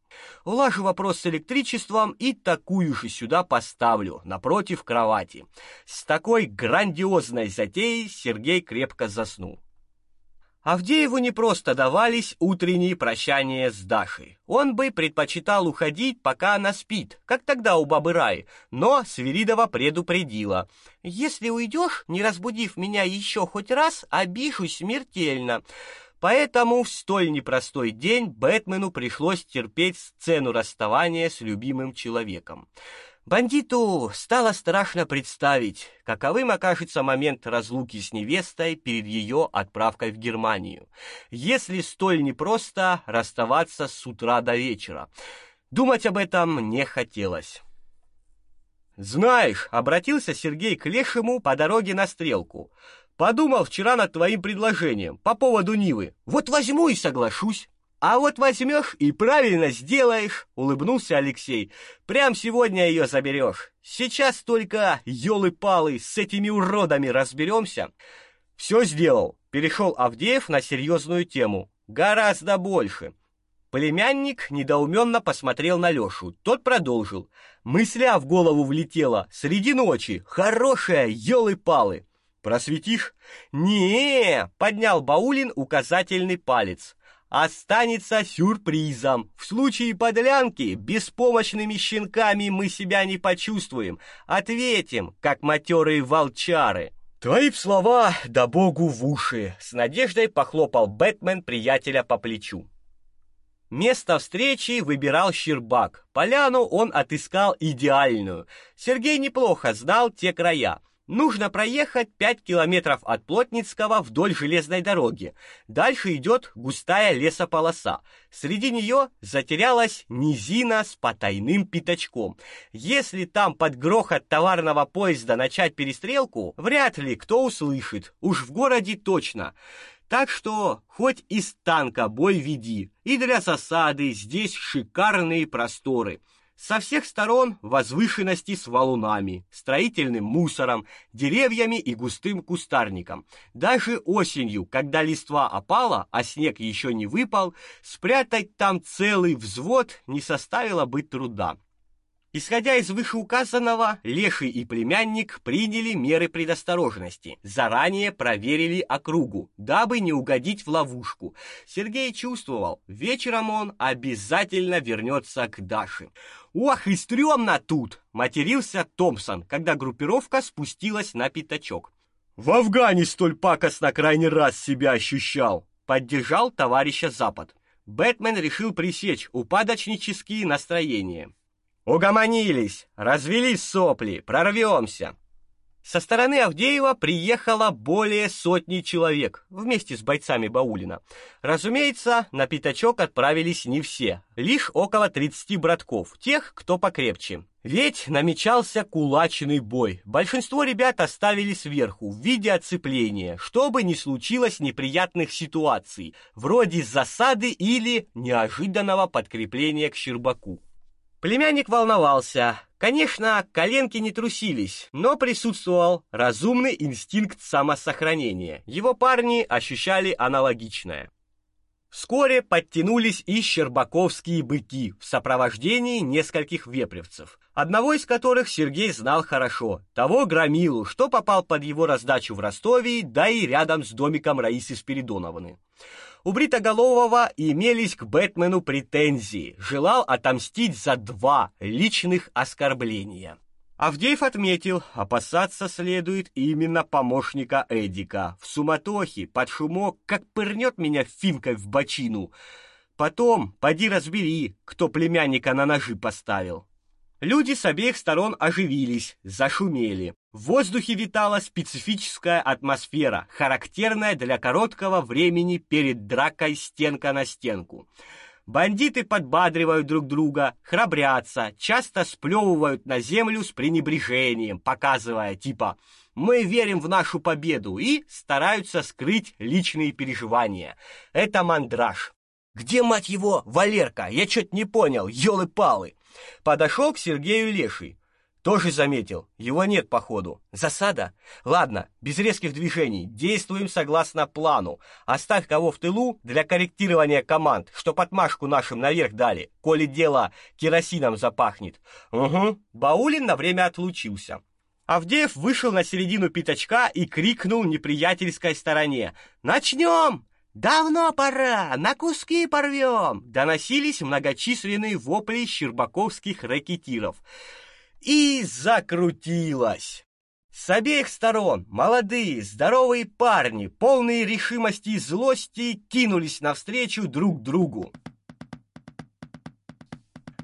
Улажу вопрос с электричеством и такую же сюда поставлю, напротив кровати. С такой грандиозной затеей Сергей крепко заснул. Авдееву не просто давались утренние прощания с Дашей. Он бы предпочитал уходить, пока она спит, как тогда у бабы Раи, но Свиридова предупредила. «Если уйдешь, не разбудив меня еще хоть раз, обижусь смертельно». Поэтому в столь непростой день Бэтмену пришлось терпеть сцену расставания с любимым человеком. Бандиту стало страшно представить, каковым окажется момент разлуки с невестой перед ее отправкой в Германию, если столь непросто расставаться с утра до вечера. Думать об этом не хотелось. Знаешь, обратился Сергей к Лешему по дороге на стрелку. Подумал вчера над твоим предложением по поводу Нивы. Вот возьму и соглашусь. А вот возьмешь и правильно сделаешь, улыбнулся Алексей. Прям сегодня ее заберешь. Сейчас только ёлы-палы с этими уродами разберемся. Все сделал. Перешел Авдеев на серьезную тему. Гораздо больше. Племянник недоуменно посмотрел на Лешу. Тот продолжил. Мысля в голову влетела среди ночи. Хорошая, ёлы-палы. Просветишь? Не, поднял Баулин указательный палец останется сюрпризом. В случае подлянки беспомощными щенками мы себя не почувствуем. Ответим, как матерые волчары. Твои слова да богу в уши, с надеждой похлопал Бэтмен приятеля по плечу. Место встречи выбирал Щербак. Поляну он отыскал идеальную. Сергей неплохо знал те края. Нужно проехать 5 километров от Плотницкого вдоль железной дороги. Дальше идет густая лесополоса. Среди нее затерялась низина с потайным пятачком. Если там под грохот товарного поезда начать перестрелку, вряд ли кто услышит. Уж в городе точно. Так что хоть из танка бой веди. И для засады здесь шикарные просторы. Со всех сторон возвышенности с валунами, строительным мусором, деревьями и густым кустарником. Даже осенью, когда листва опала, а снег еще не выпал, спрятать там целый взвод не составило бы труда. Исходя из вышеуказанного, Леший и племянник приняли меры предосторожности. Заранее проверили округу, дабы не угодить в ловушку. Сергей чувствовал, вечером он обязательно вернется к Даше. «Ох, и стрёмно тут!» — матерился Томпсон, когда группировка спустилась на пятачок. «В Афгане столь пакостно крайний раз себя ощущал!» — поддержал товарища Запад. Бэтмен решил пресечь упадочнические настроения. Угомонились, развели сопли, прорвемся. Со стороны Авдеева приехало более сотни человек вместе с бойцами Баулина. Разумеется, на пятачок отправились не все, лишь около 30 братков, тех, кто покрепче. Ведь намечался кулачный бой. Большинство ребят оставили сверху в виде оцепления, чтобы не случилось неприятных ситуаций, вроде засады или неожиданного подкрепления к Щербаку. Племянник волновался. Конечно, коленки не трусились, но присутствовал разумный инстинкт самосохранения. Его парни ощущали аналогичное. Вскоре подтянулись и щербаковские быки в сопровождении нескольких вепревцев, одного из которых Сергей знал хорошо, того громилу, что попал под его раздачу в Ростове, да и рядом с домиком Раисы Спиридоновны. У Бритоголового имелись к Бэтмену претензии, желал отомстить за два личных оскорбления. Авдеев отметил, опасаться следует именно помощника Эдика. В суматохе, под шумок, как пырнет меня финкой в бочину. Потом, поди разбери, кто племянника на ножи поставил. Люди с обеих сторон оживились, зашумели. В воздухе витала специфическая атмосфера, характерная для короткого времени перед дракой стенка на стенку. Бандиты подбадривают друг друга, храбрятся, часто сплевывают на землю с пренебрежением, показывая типа «мы верим в нашу победу» и стараются скрыть личные переживания. Это мандраж. «Где, мать его, Валерка? Я что-то не понял, елы-палы!» Подошел к Сергею Леший. Тоже заметил. Его нет, походу. Засада? Ладно, без резких движений. Действуем согласно плану. Оставь кого в тылу для корректирования команд, чтоб отмашку нашим наверх дали, коли дело керосином запахнет. Угу. Баулин на время отлучился. Авдеев вышел на середину пятачка и крикнул неприятельской стороне. «Начнем!» «Давно пора! На куски порвем!» Доносились многочисленные вопли щербаковских рэкетиров. И закрутилось. С обеих сторон молодые, здоровые парни, полные решимости и злости, кинулись навстречу друг другу.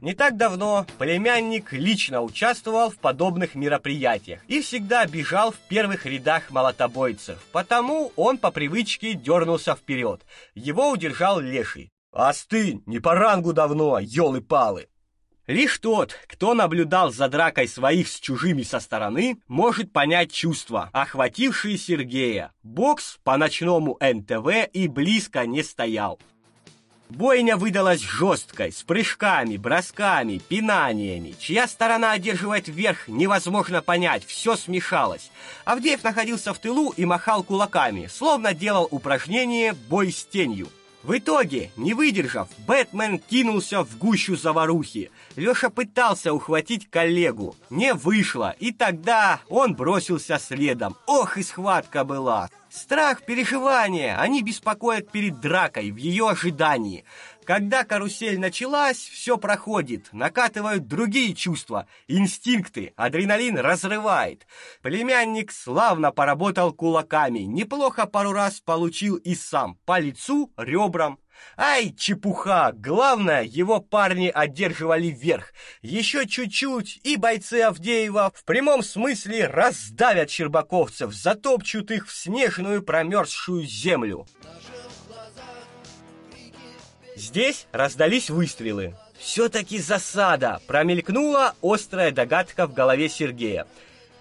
Не так давно племянник лично участвовал в подобных мероприятиях и всегда бежал в первых рядах молотобойцев, потому он по привычке дернулся вперед. Его удержал Леший. «Остынь, не по рангу давно, елы-палы!» Лишь тот, кто наблюдал за дракой своих с чужими со стороны, может понять чувства, охватившие Сергея. Бокс по ночному НТВ и близко не стоял. Бойня выдалась жесткой, с прыжками, бросками, пинаниями. Чья сторона одерживает верх, невозможно понять, все смешалось. Авдеев находился в тылу и махал кулаками, словно делал упражнение «бой с тенью». В итоге, не выдержав, Бэтмен кинулся в гущу заварухи. Леша пытался ухватить коллегу. Не вышло, и тогда он бросился следом. Ох, и схватка была! Страх, переживания, они беспокоят перед дракой в ее ожидании. Когда карусель началась, все проходит, накатывают другие чувства, инстинкты, адреналин разрывает. Племянник славно поработал кулаками, неплохо пару раз получил и сам, по лицу, ребрам. Ай, чепуха! Главное, его парни одерживали верх. Еще чуть-чуть, и бойцы Авдеева в прямом смысле раздавят щербаковцев, затопчут их в снежную промерзшую землю. Здесь раздались выстрелы. Все-таки засада, промелькнула острая догадка в голове Сергея.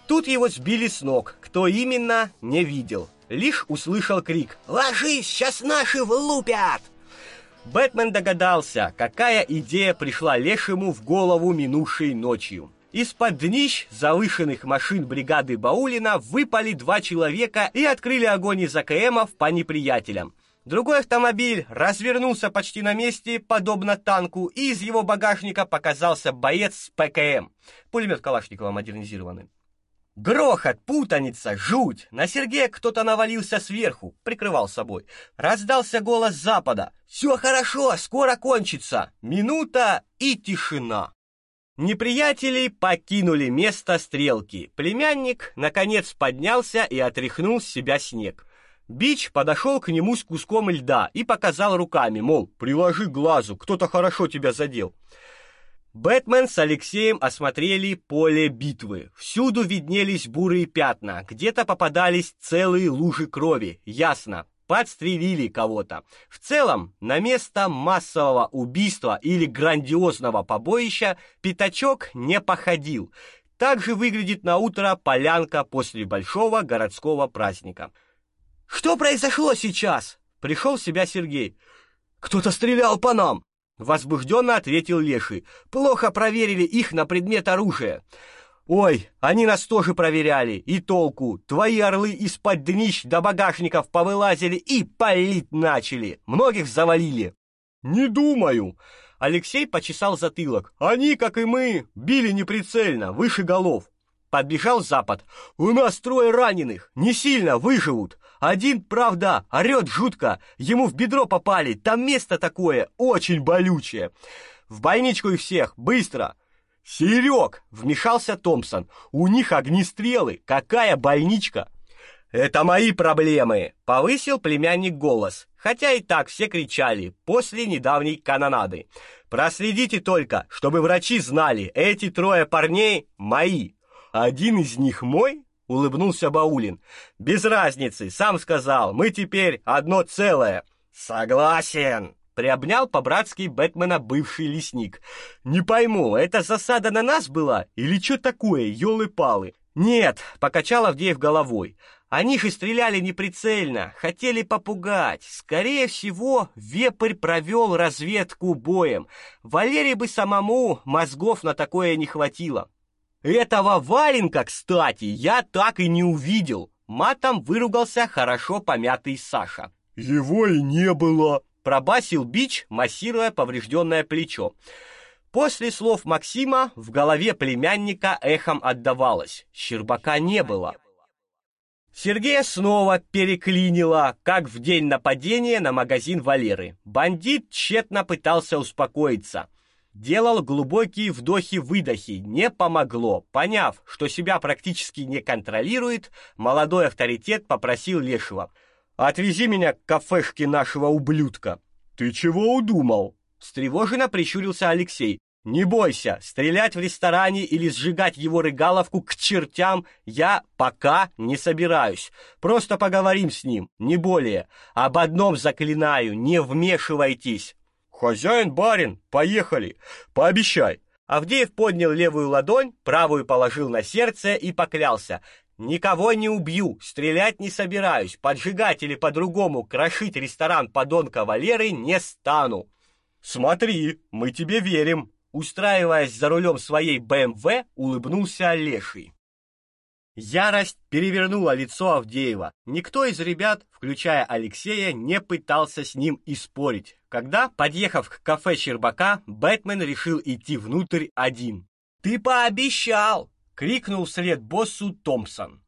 Тут его сбили с ног. Кто именно, не видел. Лишь услышал крик «Ложись, сейчас наши влупят!» Бэтмен догадался, какая идея пришла Лешему в голову минувшей ночью. Из-под днищ залышенных машин бригады Баулина выпали два человека и открыли огонь из АКМов по неприятелям. Другой автомобиль развернулся почти на месте, подобно танку, и из его багажника показался боец с ПКМ. Пулемет Калашникова модернизированный. Грохот, путаница, жуть. На Сергея кто-то навалился сверху, прикрывал собой. Раздался голос запада. «Все хорошо, скоро кончится!» Минута и тишина. Неприятели покинули место стрелки. Племянник, наконец, поднялся и отряхнул с себя снег. Бич подошел к нему с куском льда и показал руками, мол, приложи глазу, кто-то хорошо тебя задел. Бэтмен с Алексеем осмотрели поле битвы. Всюду виднелись бурые пятна, где-то попадались целые лужи крови. Ясно, подстрелили кого-то. В целом, на место массового убийства или грандиозного побоища пятачок не походил. Так же выглядит на утро полянка после большого городского праздника. Что произошло сейчас? Пришел в себя Сергей. Кто-то стрелял по нам, возбужденно ответил Леший. Плохо проверили их на предмет оружия. Ой, они нас тоже проверяли. И толку. Твои орлы из-под днищ до багажников повылазили и палить начали. Многих завалили. Не думаю. Алексей почесал затылок. Они, как и мы, били неприцельно, выше голов. Подбежал Запад. У нас трое раненых, не сильно выживут. Один, правда, орет жутко, ему в бедро попали, там место такое, очень болючее. В больничку их всех, быстро!» «Серег!» — вмешался Томпсон. «У них огнестрелы! Какая больничка!» «Это мои проблемы!» — повысил племянник голос, хотя и так все кричали после недавней канонады. «Проследите только, чтобы врачи знали, эти трое парней мои. Один из них мой, улыбнулся Баулин. Без разницы, сам сказал, мы теперь одно целое. Согласен. Приобнял по-братски Бэтмена бывший лесник. Не пойму, это засада на нас была или что такое, ёлы-палы? Нет, покачал Авдеев головой. Они же стреляли неприцельно, хотели попугать. Скорее всего, Вепрь провел разведку боем. Валерий бы самому мозгов на такое не хватило. Этого валенка, кстати, я так и не увидел. Матом выругался хорошо помятый Саша. Его и не было, пробасил Бич, массируя поврежденное плечо. После слов Максима в голове племянника эхом отдавалось: Щербака не было. Сергея снова переклинило, как в день нападения на магазин Валеры. Бандит тщетно пытался успокоиться. Делал глубокие вдохи-выдохи, не помогло. Поняв, что себя практически не контролирует, молодой авторитет попросил Лешего: "Отвези меня к кафешке нашего ублюдка". "Ты чего удумал?" встревоженно прищурился Алексей. Не бойся, стрелять в ресторане или сжигать его рыгаловку к чертям я пока не собираюсь. Просто поговорим с ним, не более. Об одном заклинаю: не вмешивайтесь. «Хозяин, барин, поехали! Пообещай!» Авдеев поднял левую ладонь, правую положил на сердце и поклялся. «Никого не убью, стрелять не собираюсь, поджигать или по-другому крошить ресторан подонка Валеры не стану». «Смотри, мы тебе верим!» Устраиваясь за рулем своей БМВ, улыбнулся Леший. Ярость перевернула лицо Авдеева. Никто из ребят, включая Алексея, не пытался с ним и спорить. Когда, подъехав к кафе Щербака, Бэтмен решил идти внутрь один. «Ты пообещал!» — крикнул вслед боссу Томпсон.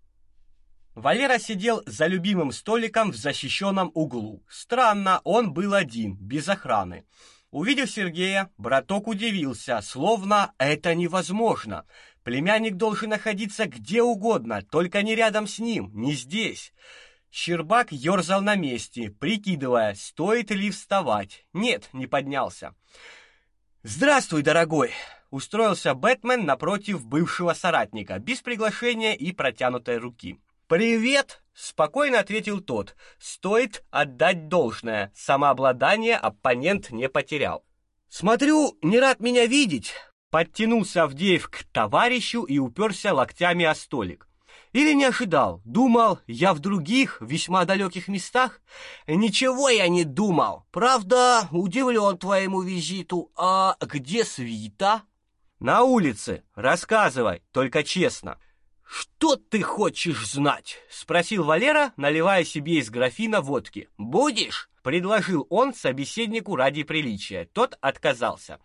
Валера сидел за любимым столиком в защищенном углу. Странно, он был один, без охраны. Увидев Сергея, браток удивился, словно это невозможно. Племянник должен находиться где угодно, только не рядом с ним, не здесь. Щербак ерзал на месте, прикидывая, стоит ли вставать. Нет, не поднялся. «Здравствуй, дорогой!» Устроился Бэтмен напротив бывшего соратника, без приглашения и протянутой руки. «Привет!» — спокойно ответил тот. «Стоит отдать должное. Самообладание оппонент не потерял». «Смотрю, не рад меня видеть!» Подтянулся Авдеев к товарищу и уперся локтями о столик. Или не ожидал? Думал, я в других, весьма далеких местах? Ничего я не думал. Правда, удивлен твоему визиту. А где свита? На улице. Рассказывай, только честно. Что ты хочешь знать? спросил Валера, наливая себе из графина водки. Будешь? предложил он собеседнику ради приличия. Тот отказался.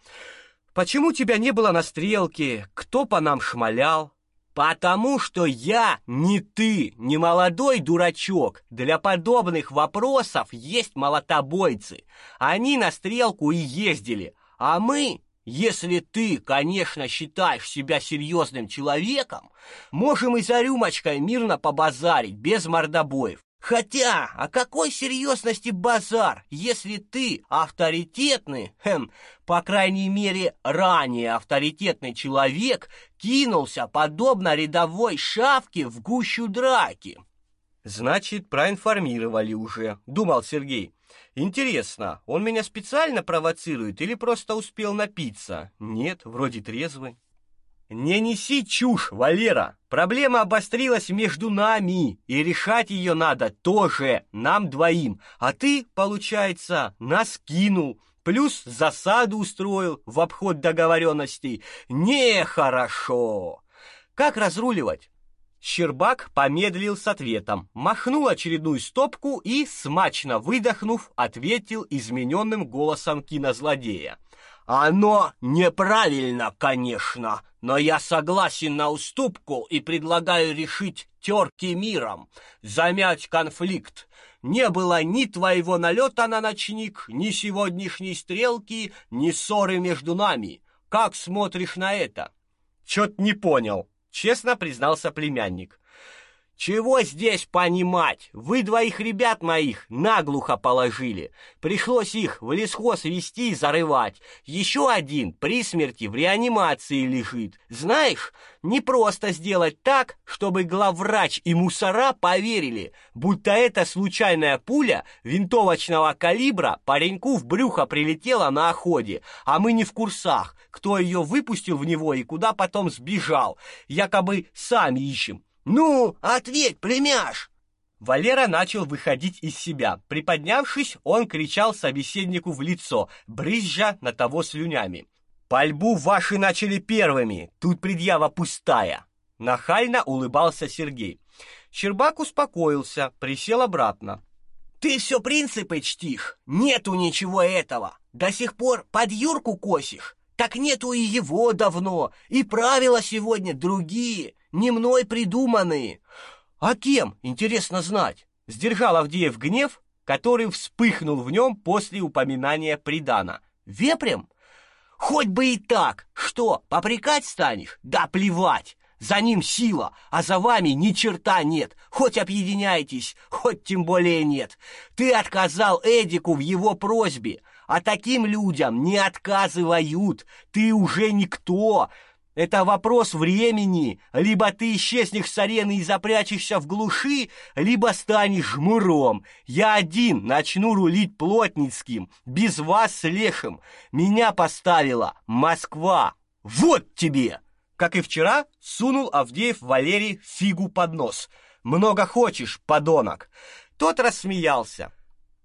Почему тебя не было на стрелке? Кто по нам шмалял? Потому что я не ты, не молодой дурачок. Для подобных вопросов есть молотобойцы. Они на стрелку и ездили. А мы, если ты, конечно, считаешь себя серьезным человеком, можем и за рюмочкой мирно побазарить, без мордобоев. Хотя, о какой серьезности базар, если ты авторитетный, хм, по крайней мере, ранее авторитетный человек, кинулся, подобно рядовой шавке, в гущу драки? Значит, проинформировали уже, думал Сергей. Интересно, он меня специально провоцирует или просто успел напиться? Нет, вроде трезвый. Не неси чушь, Валера. Проблема обострилась между нами, и решать ее надо тоже нам двоим. А ты, получается, нас кинул, плюс засаду устроил в обход договоренностей. Нехорошо. Как разруливать? Щербак помедлил с ответом, махнул очередную стопку и, смачно выдохнув, ответил измененным голосом кинозлодея. Оно неправильно, конечно, но я согласен на уступку и предлагаю решить терки миром, замять конфликт. Не было ни твоего налета на ночник, ни сегодняшней стрелки, ни ссоры между нами. Как смотришь на это? Чё-то не понял, честно признался племянник. Чего здесь понимать? Вы двоих ребят моих наглухо положили. Пришлось их в лесхоз вести и зарывать. Еще один при смерти в реанимации лежит. Знаешь, не просто сделать так, чтобы главврач и мусора поверили, будто это случайная пуля винтовочного калибра пареньку в брюхо прилетела на охоте, а мы не в курсах, кто ее выпустил в него и куда потом сбежал. Якобы сами ищем. «Ну, ответь, племяш!» Валера начал выходить из себя. Приподнявшись, он кричал собеседнику в лицо, брызжа на того слюнями. «Пальбу ваши начали первыми, тут предъява пустая!» Нахально улыбался Сергей. Щербак успокоился, присел обратно. «Ты все принципы чтишь, нету ничего этого. До сих пор под Юрку косишь, так нету и его давно, и правила сегодня другие не мной придуманные. А кем, интересно знать? Сдержал Авдеев гнев, который вспыхнул в нем после упоминания Придана. Вепрем? Хоть бы и так. Что, попрекать станешь? Да плевать. За ним сила, а за вами ни черта нет. Хоть объединяйтесь, хоть тем более нет. Ты отказал Эдику в его просьбе, а таким людям не отказывают. Ты уже никто. Это вопрос времени. Либо ты исчезнешь с арены и запрячешься в глуши, либо станешь жмуром. Я один начну рулить Плотницким, без вас с Лешем. Меня поставила Москва. Вот тебе!» Как и вчера, сунул Авдеев Валерий фигу под нос. «Много хочешь, подонок!» Тот рассмеялся.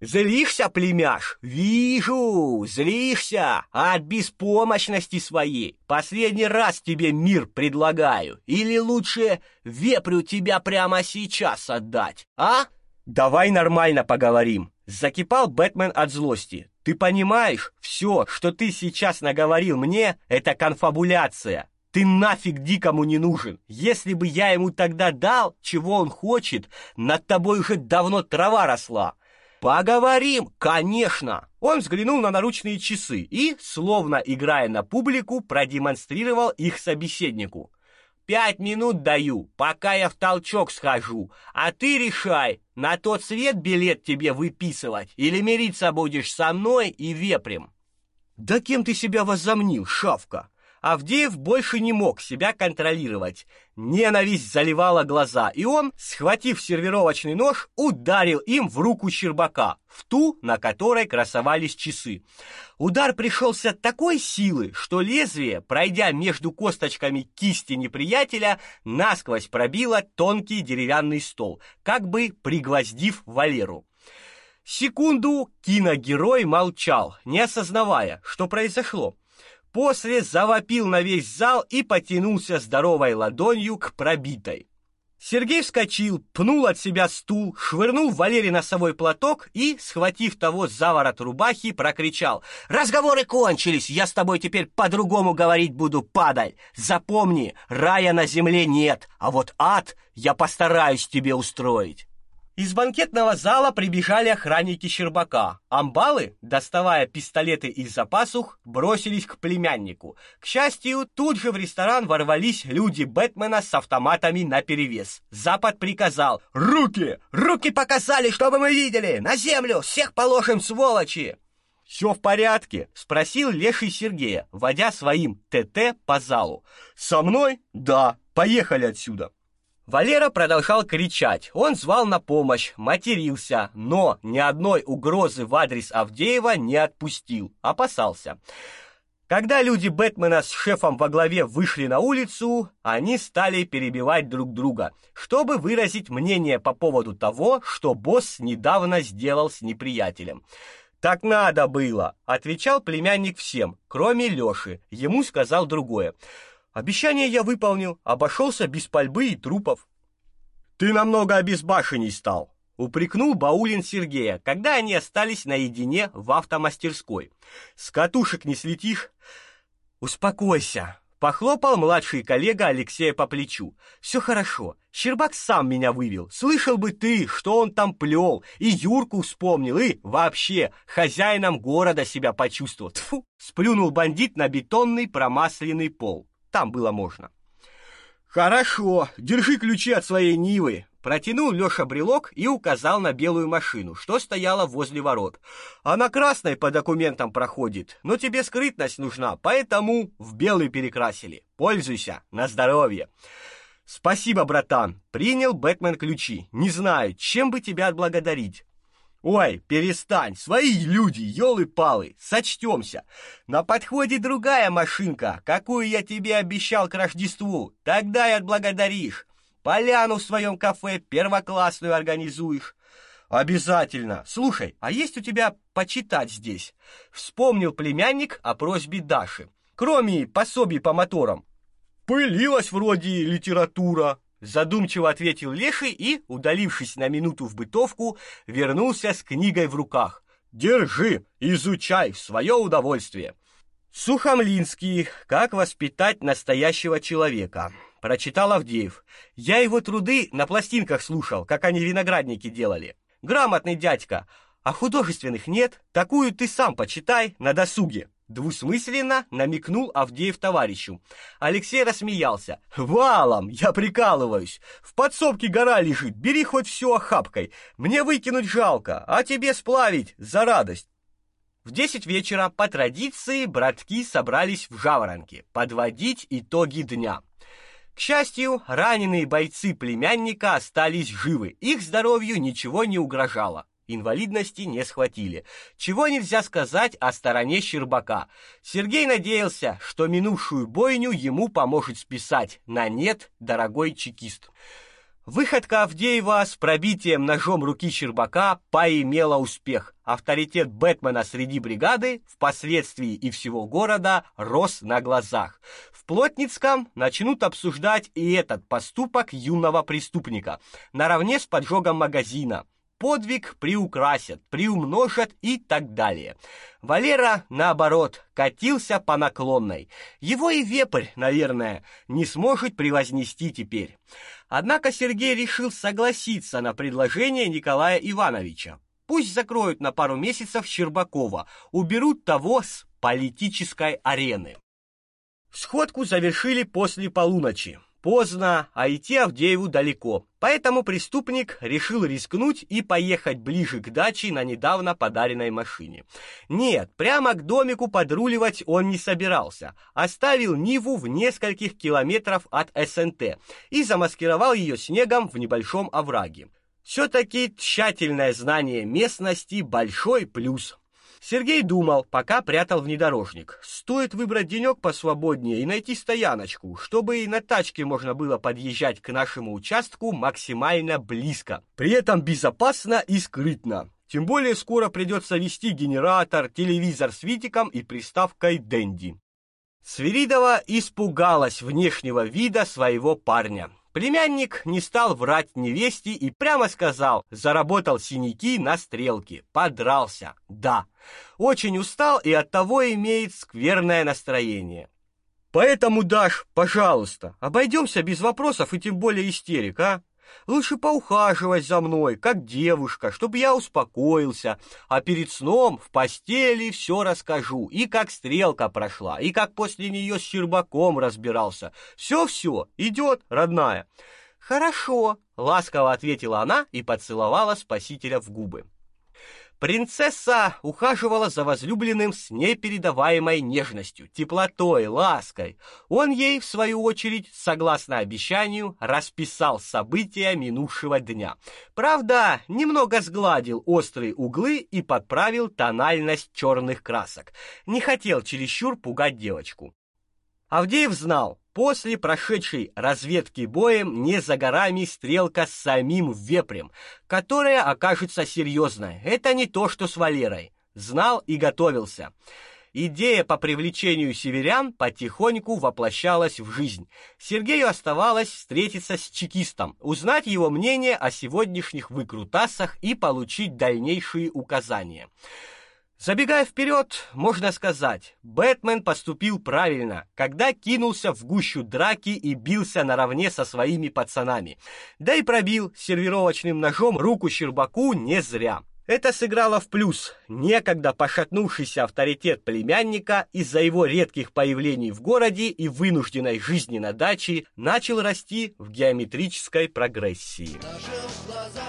Злишься, племяш? Вижу, злишься от беспомощности своей. Последний раз тебе мир предлагаю. Или лучше вепрю тебя прямо сейчас отдать, а? Давай нормально поговорим. Закипал Бэтмен от злости. Ты понимаешь, все, что ты сейчас наговорил мне, это конфабуляция. Ты нафиг дикому не нужен. Если бы я ему тогда дал, чего он хочет, над тобой уже давно трава росла. Поговорим, конечно. Он взглянул на наручные часы и, словно играя на публику, продемонстрировал их собеседнику. Пять минут даю, пока я в толчок схожу, а ты решай, на тот свет билет тебе выписывать или мириться будешь со мной и вепрем. Да кем ты себя возомнил, шавка? Авдеев больше не мог себя контролировать. Ненависть заливала глаза, и он, схватив сервировочный нож, ударил им в руку Щербака, в ту, на которой красовались часы. Удар пришелся такой силы, что лезвие, пройдя между косточками кисти неприятеля, насквозь пробило тонкий деревянный стол, как бы пригвоздив Валеру. Секунду киногерой молчал, не осознавая, что произошло. После завопил на весь зал и потянулся здоровой ладонью к пробитой. Сергей вскочил, пнул от себя стул, швырнул Валере носовой платок и, схватив того за ворот рубахи, прокричал. «Разговоры кончились, я с тобой теперь по-другому говорить буду, падаль! Запомни, рая на земле нет, а вот ад я постараюсь тебе устроить!» Из банкетного зала прибежали охранники Щербака. Амбалы, доставая пистолеты из запасух, бросились к племяннику. К счастью, тут же в ресторан ворвались люди Бэтмена с автоматами наперевес. Запад приказал «Руки! Руки показали, чтобы мы видели! На землю! Всех положим, сволочи!» «Все в порядке?» — спросил Леший Сергея, водя своим ТТ по залу. «Со мной? Да. Поехали отсюда!» Валера продолжал кричать. Он звал на помощь, матерился, но ни одной угрозы в адрес Авдеева не отпустил, опасался. Когда люди Бэтмена с шефом во главе вышли на улицу, они стали перебивать друг друга, чтобы выразить мнение по поводу того, что босс недавно сделал с неприятелем. Так надо было, отвечал племянник всем, кроме Лёши. Ему сказал другое. Обещание я выполнил, обошелся без пальбы и трупов. Ты намного обезбашенней стал, упрекнул Баулин Сергея, когда они остались наедине в автомастерской. С катушек не слетишь? Успокойся, похлопал младший коллега Алексея по плечу. Все хорошо. Щербак сам меня вывел. Слышал бы ты, что он там плел, и Юрку вспомнил, и вообще хозяином города себя почувствовал. Тфу, сплюнул бандит на бетонный промасленный пол. Там было можно. Хорошо, держи ключи от своей Нивы. Протянул Лёша брелок и указал на белую машину, что стояла возле ворот. Она красной по документам проходит, но тебе скрытность нужна, поэтому в белый перекрасили. Пользуйся, на здоровье. Спасибо, братан. Принял Бэтмен ключи. Не знаю, чем бы тебя отблагодарить. Ой, перестань, свои люди, ёлы-палы, сочтёмся. На подходе другая машинка, какую я тебе обещал к Рождеству. Тогда и отблагодаришь. Поляну в своем кафе первоклассную организуешь. Обязательно. Слушай, а есть у тебя почитать здесь? Вспомнил племянник о просьбе Даши. Кроме пособий по моторам. Пылилась вроде литература, задумчиво ответил Леший и, удалившись на минуту в бытовку, вернулся с книгой в руках. Держи, изучай в свое удовольствие. Сухомлинский. Как воспитать настоящего человека. Прочитал Авдеев. Я его труды на пластинках слушал, как они виноградники делали. Грамотный дядька. А художественных нет. Такую ты сам почитай на досуге. Двусмысленно намекнул Авдеев товарищу. Алексей рассмеялся. «Валом! Я прикалываюсь! В подсобке гора лежит, бери хоть всю охапкой. Мне выкинуть жалко, а тебе сплавить за радость». В десять вечера по традиции братки собрались в Жаворонке подводить итоги дня. К счастью, раненые бойцы племянника остались живы, их здоровью ничего не угрожало инвалидности не схватили. Чего нельзя сказать о стороне Щербака. Сергей надеялся, что минувшую бойню ему поможет списать на нет дорогой чекист. Выходка Авдеева с пробитием ножом руки Щербака поимела успех. Авторитет Бэтмена среди бригады, впоследствии и всего города, рос на глазах. В Плотницком начнут обсуждать и этот поступок юного преступника, наравне с поджогом магазина подвиг приукрасят, приумножат и так далее. Валера, наоборот, катился по наклонной. Его и вепрь, наверное, не сможет превознести теперь. Однако Сергей решил согласиться на предложение Николая Ивановича. Пусть закроют на пару месяцев Щербакова, уберут того с политической арены. Сходку завершили после полуночи. Поздно, а идти Авдееву далеко. Поэтому преступник решил рискнуть и поехать ближе к даче на недавно подаренной машине. Нет, прямо к домику подруливать он не собирался. Оставил Ниву в нескольких километров от СНТ и замаскировал ее снегом в небольшом овраге. Все-таки тщательное знание местности – большой плюс. Сергей думал, пока прятал внедорожник. Стоит выбрать денек посвободнее и найти стояночку, чтобы и на тачке можно было подъезжать к нашему участку максимально близко. При этом безопасно и скрытно. Тем более скоро придется вести генератор, телевизор с витиком и приставкой Дэнди. Свиридова испугалась внешнего вида своего парня. Племянник не стал врать невесте и прямо сказал: "Заработал синяки на стрелке, подрался". Да. Очень устал и оттого имеет скверное настроение. Поэтому, Даш, пожалуйста, обойдемся без вопросов и тем более истерик, а? Лучше поухаживать за мной, как девушка, чтобы я успокоился, а перед сном в постели все расскажу, и как стрелка прошла, и как после нее с Щербаком разбирался. Все-все, идет, родная. Хорошо, ласково ответила она и поцеловала спасителя в губы. Принцесса ухаживала за возлюбленным с непередаваемой нежностью, теплотой, лаской. Он ей, в свою очередь, согласно обещанию, расписал события минувшего дня. Правда, немного сгладил острые углы и подправил тональность черных красок. Не хотел чересчур пугать девочку. Авдеев знал, После прошедшей разведки боем не за горами стрелка с самим вепрем, которая окажется серьезной. Это не то, что с Валерой. Знал и готовился. Идея по привлечению северян потихоньку воплощалась в жизнь. Сергею оставалось встретиться с чекистом, узнать его мнение о сегодняшних выкрутасах и получить дальнейшие указания. Забегая вперед, можно сказать, Бэтмен поступил правильно, когда кинулся в гущу драки и бился наравне со своими пацанами. Да и пробил сервировочным ножом руку Щербаку не зря. Это сыграло в плюс. Некогда пошатнувшийся авторитет племянника из-за его редких появлений в городе и вынужденной жизни на даче начал расти в геометрической прогрессии. Нажил глаза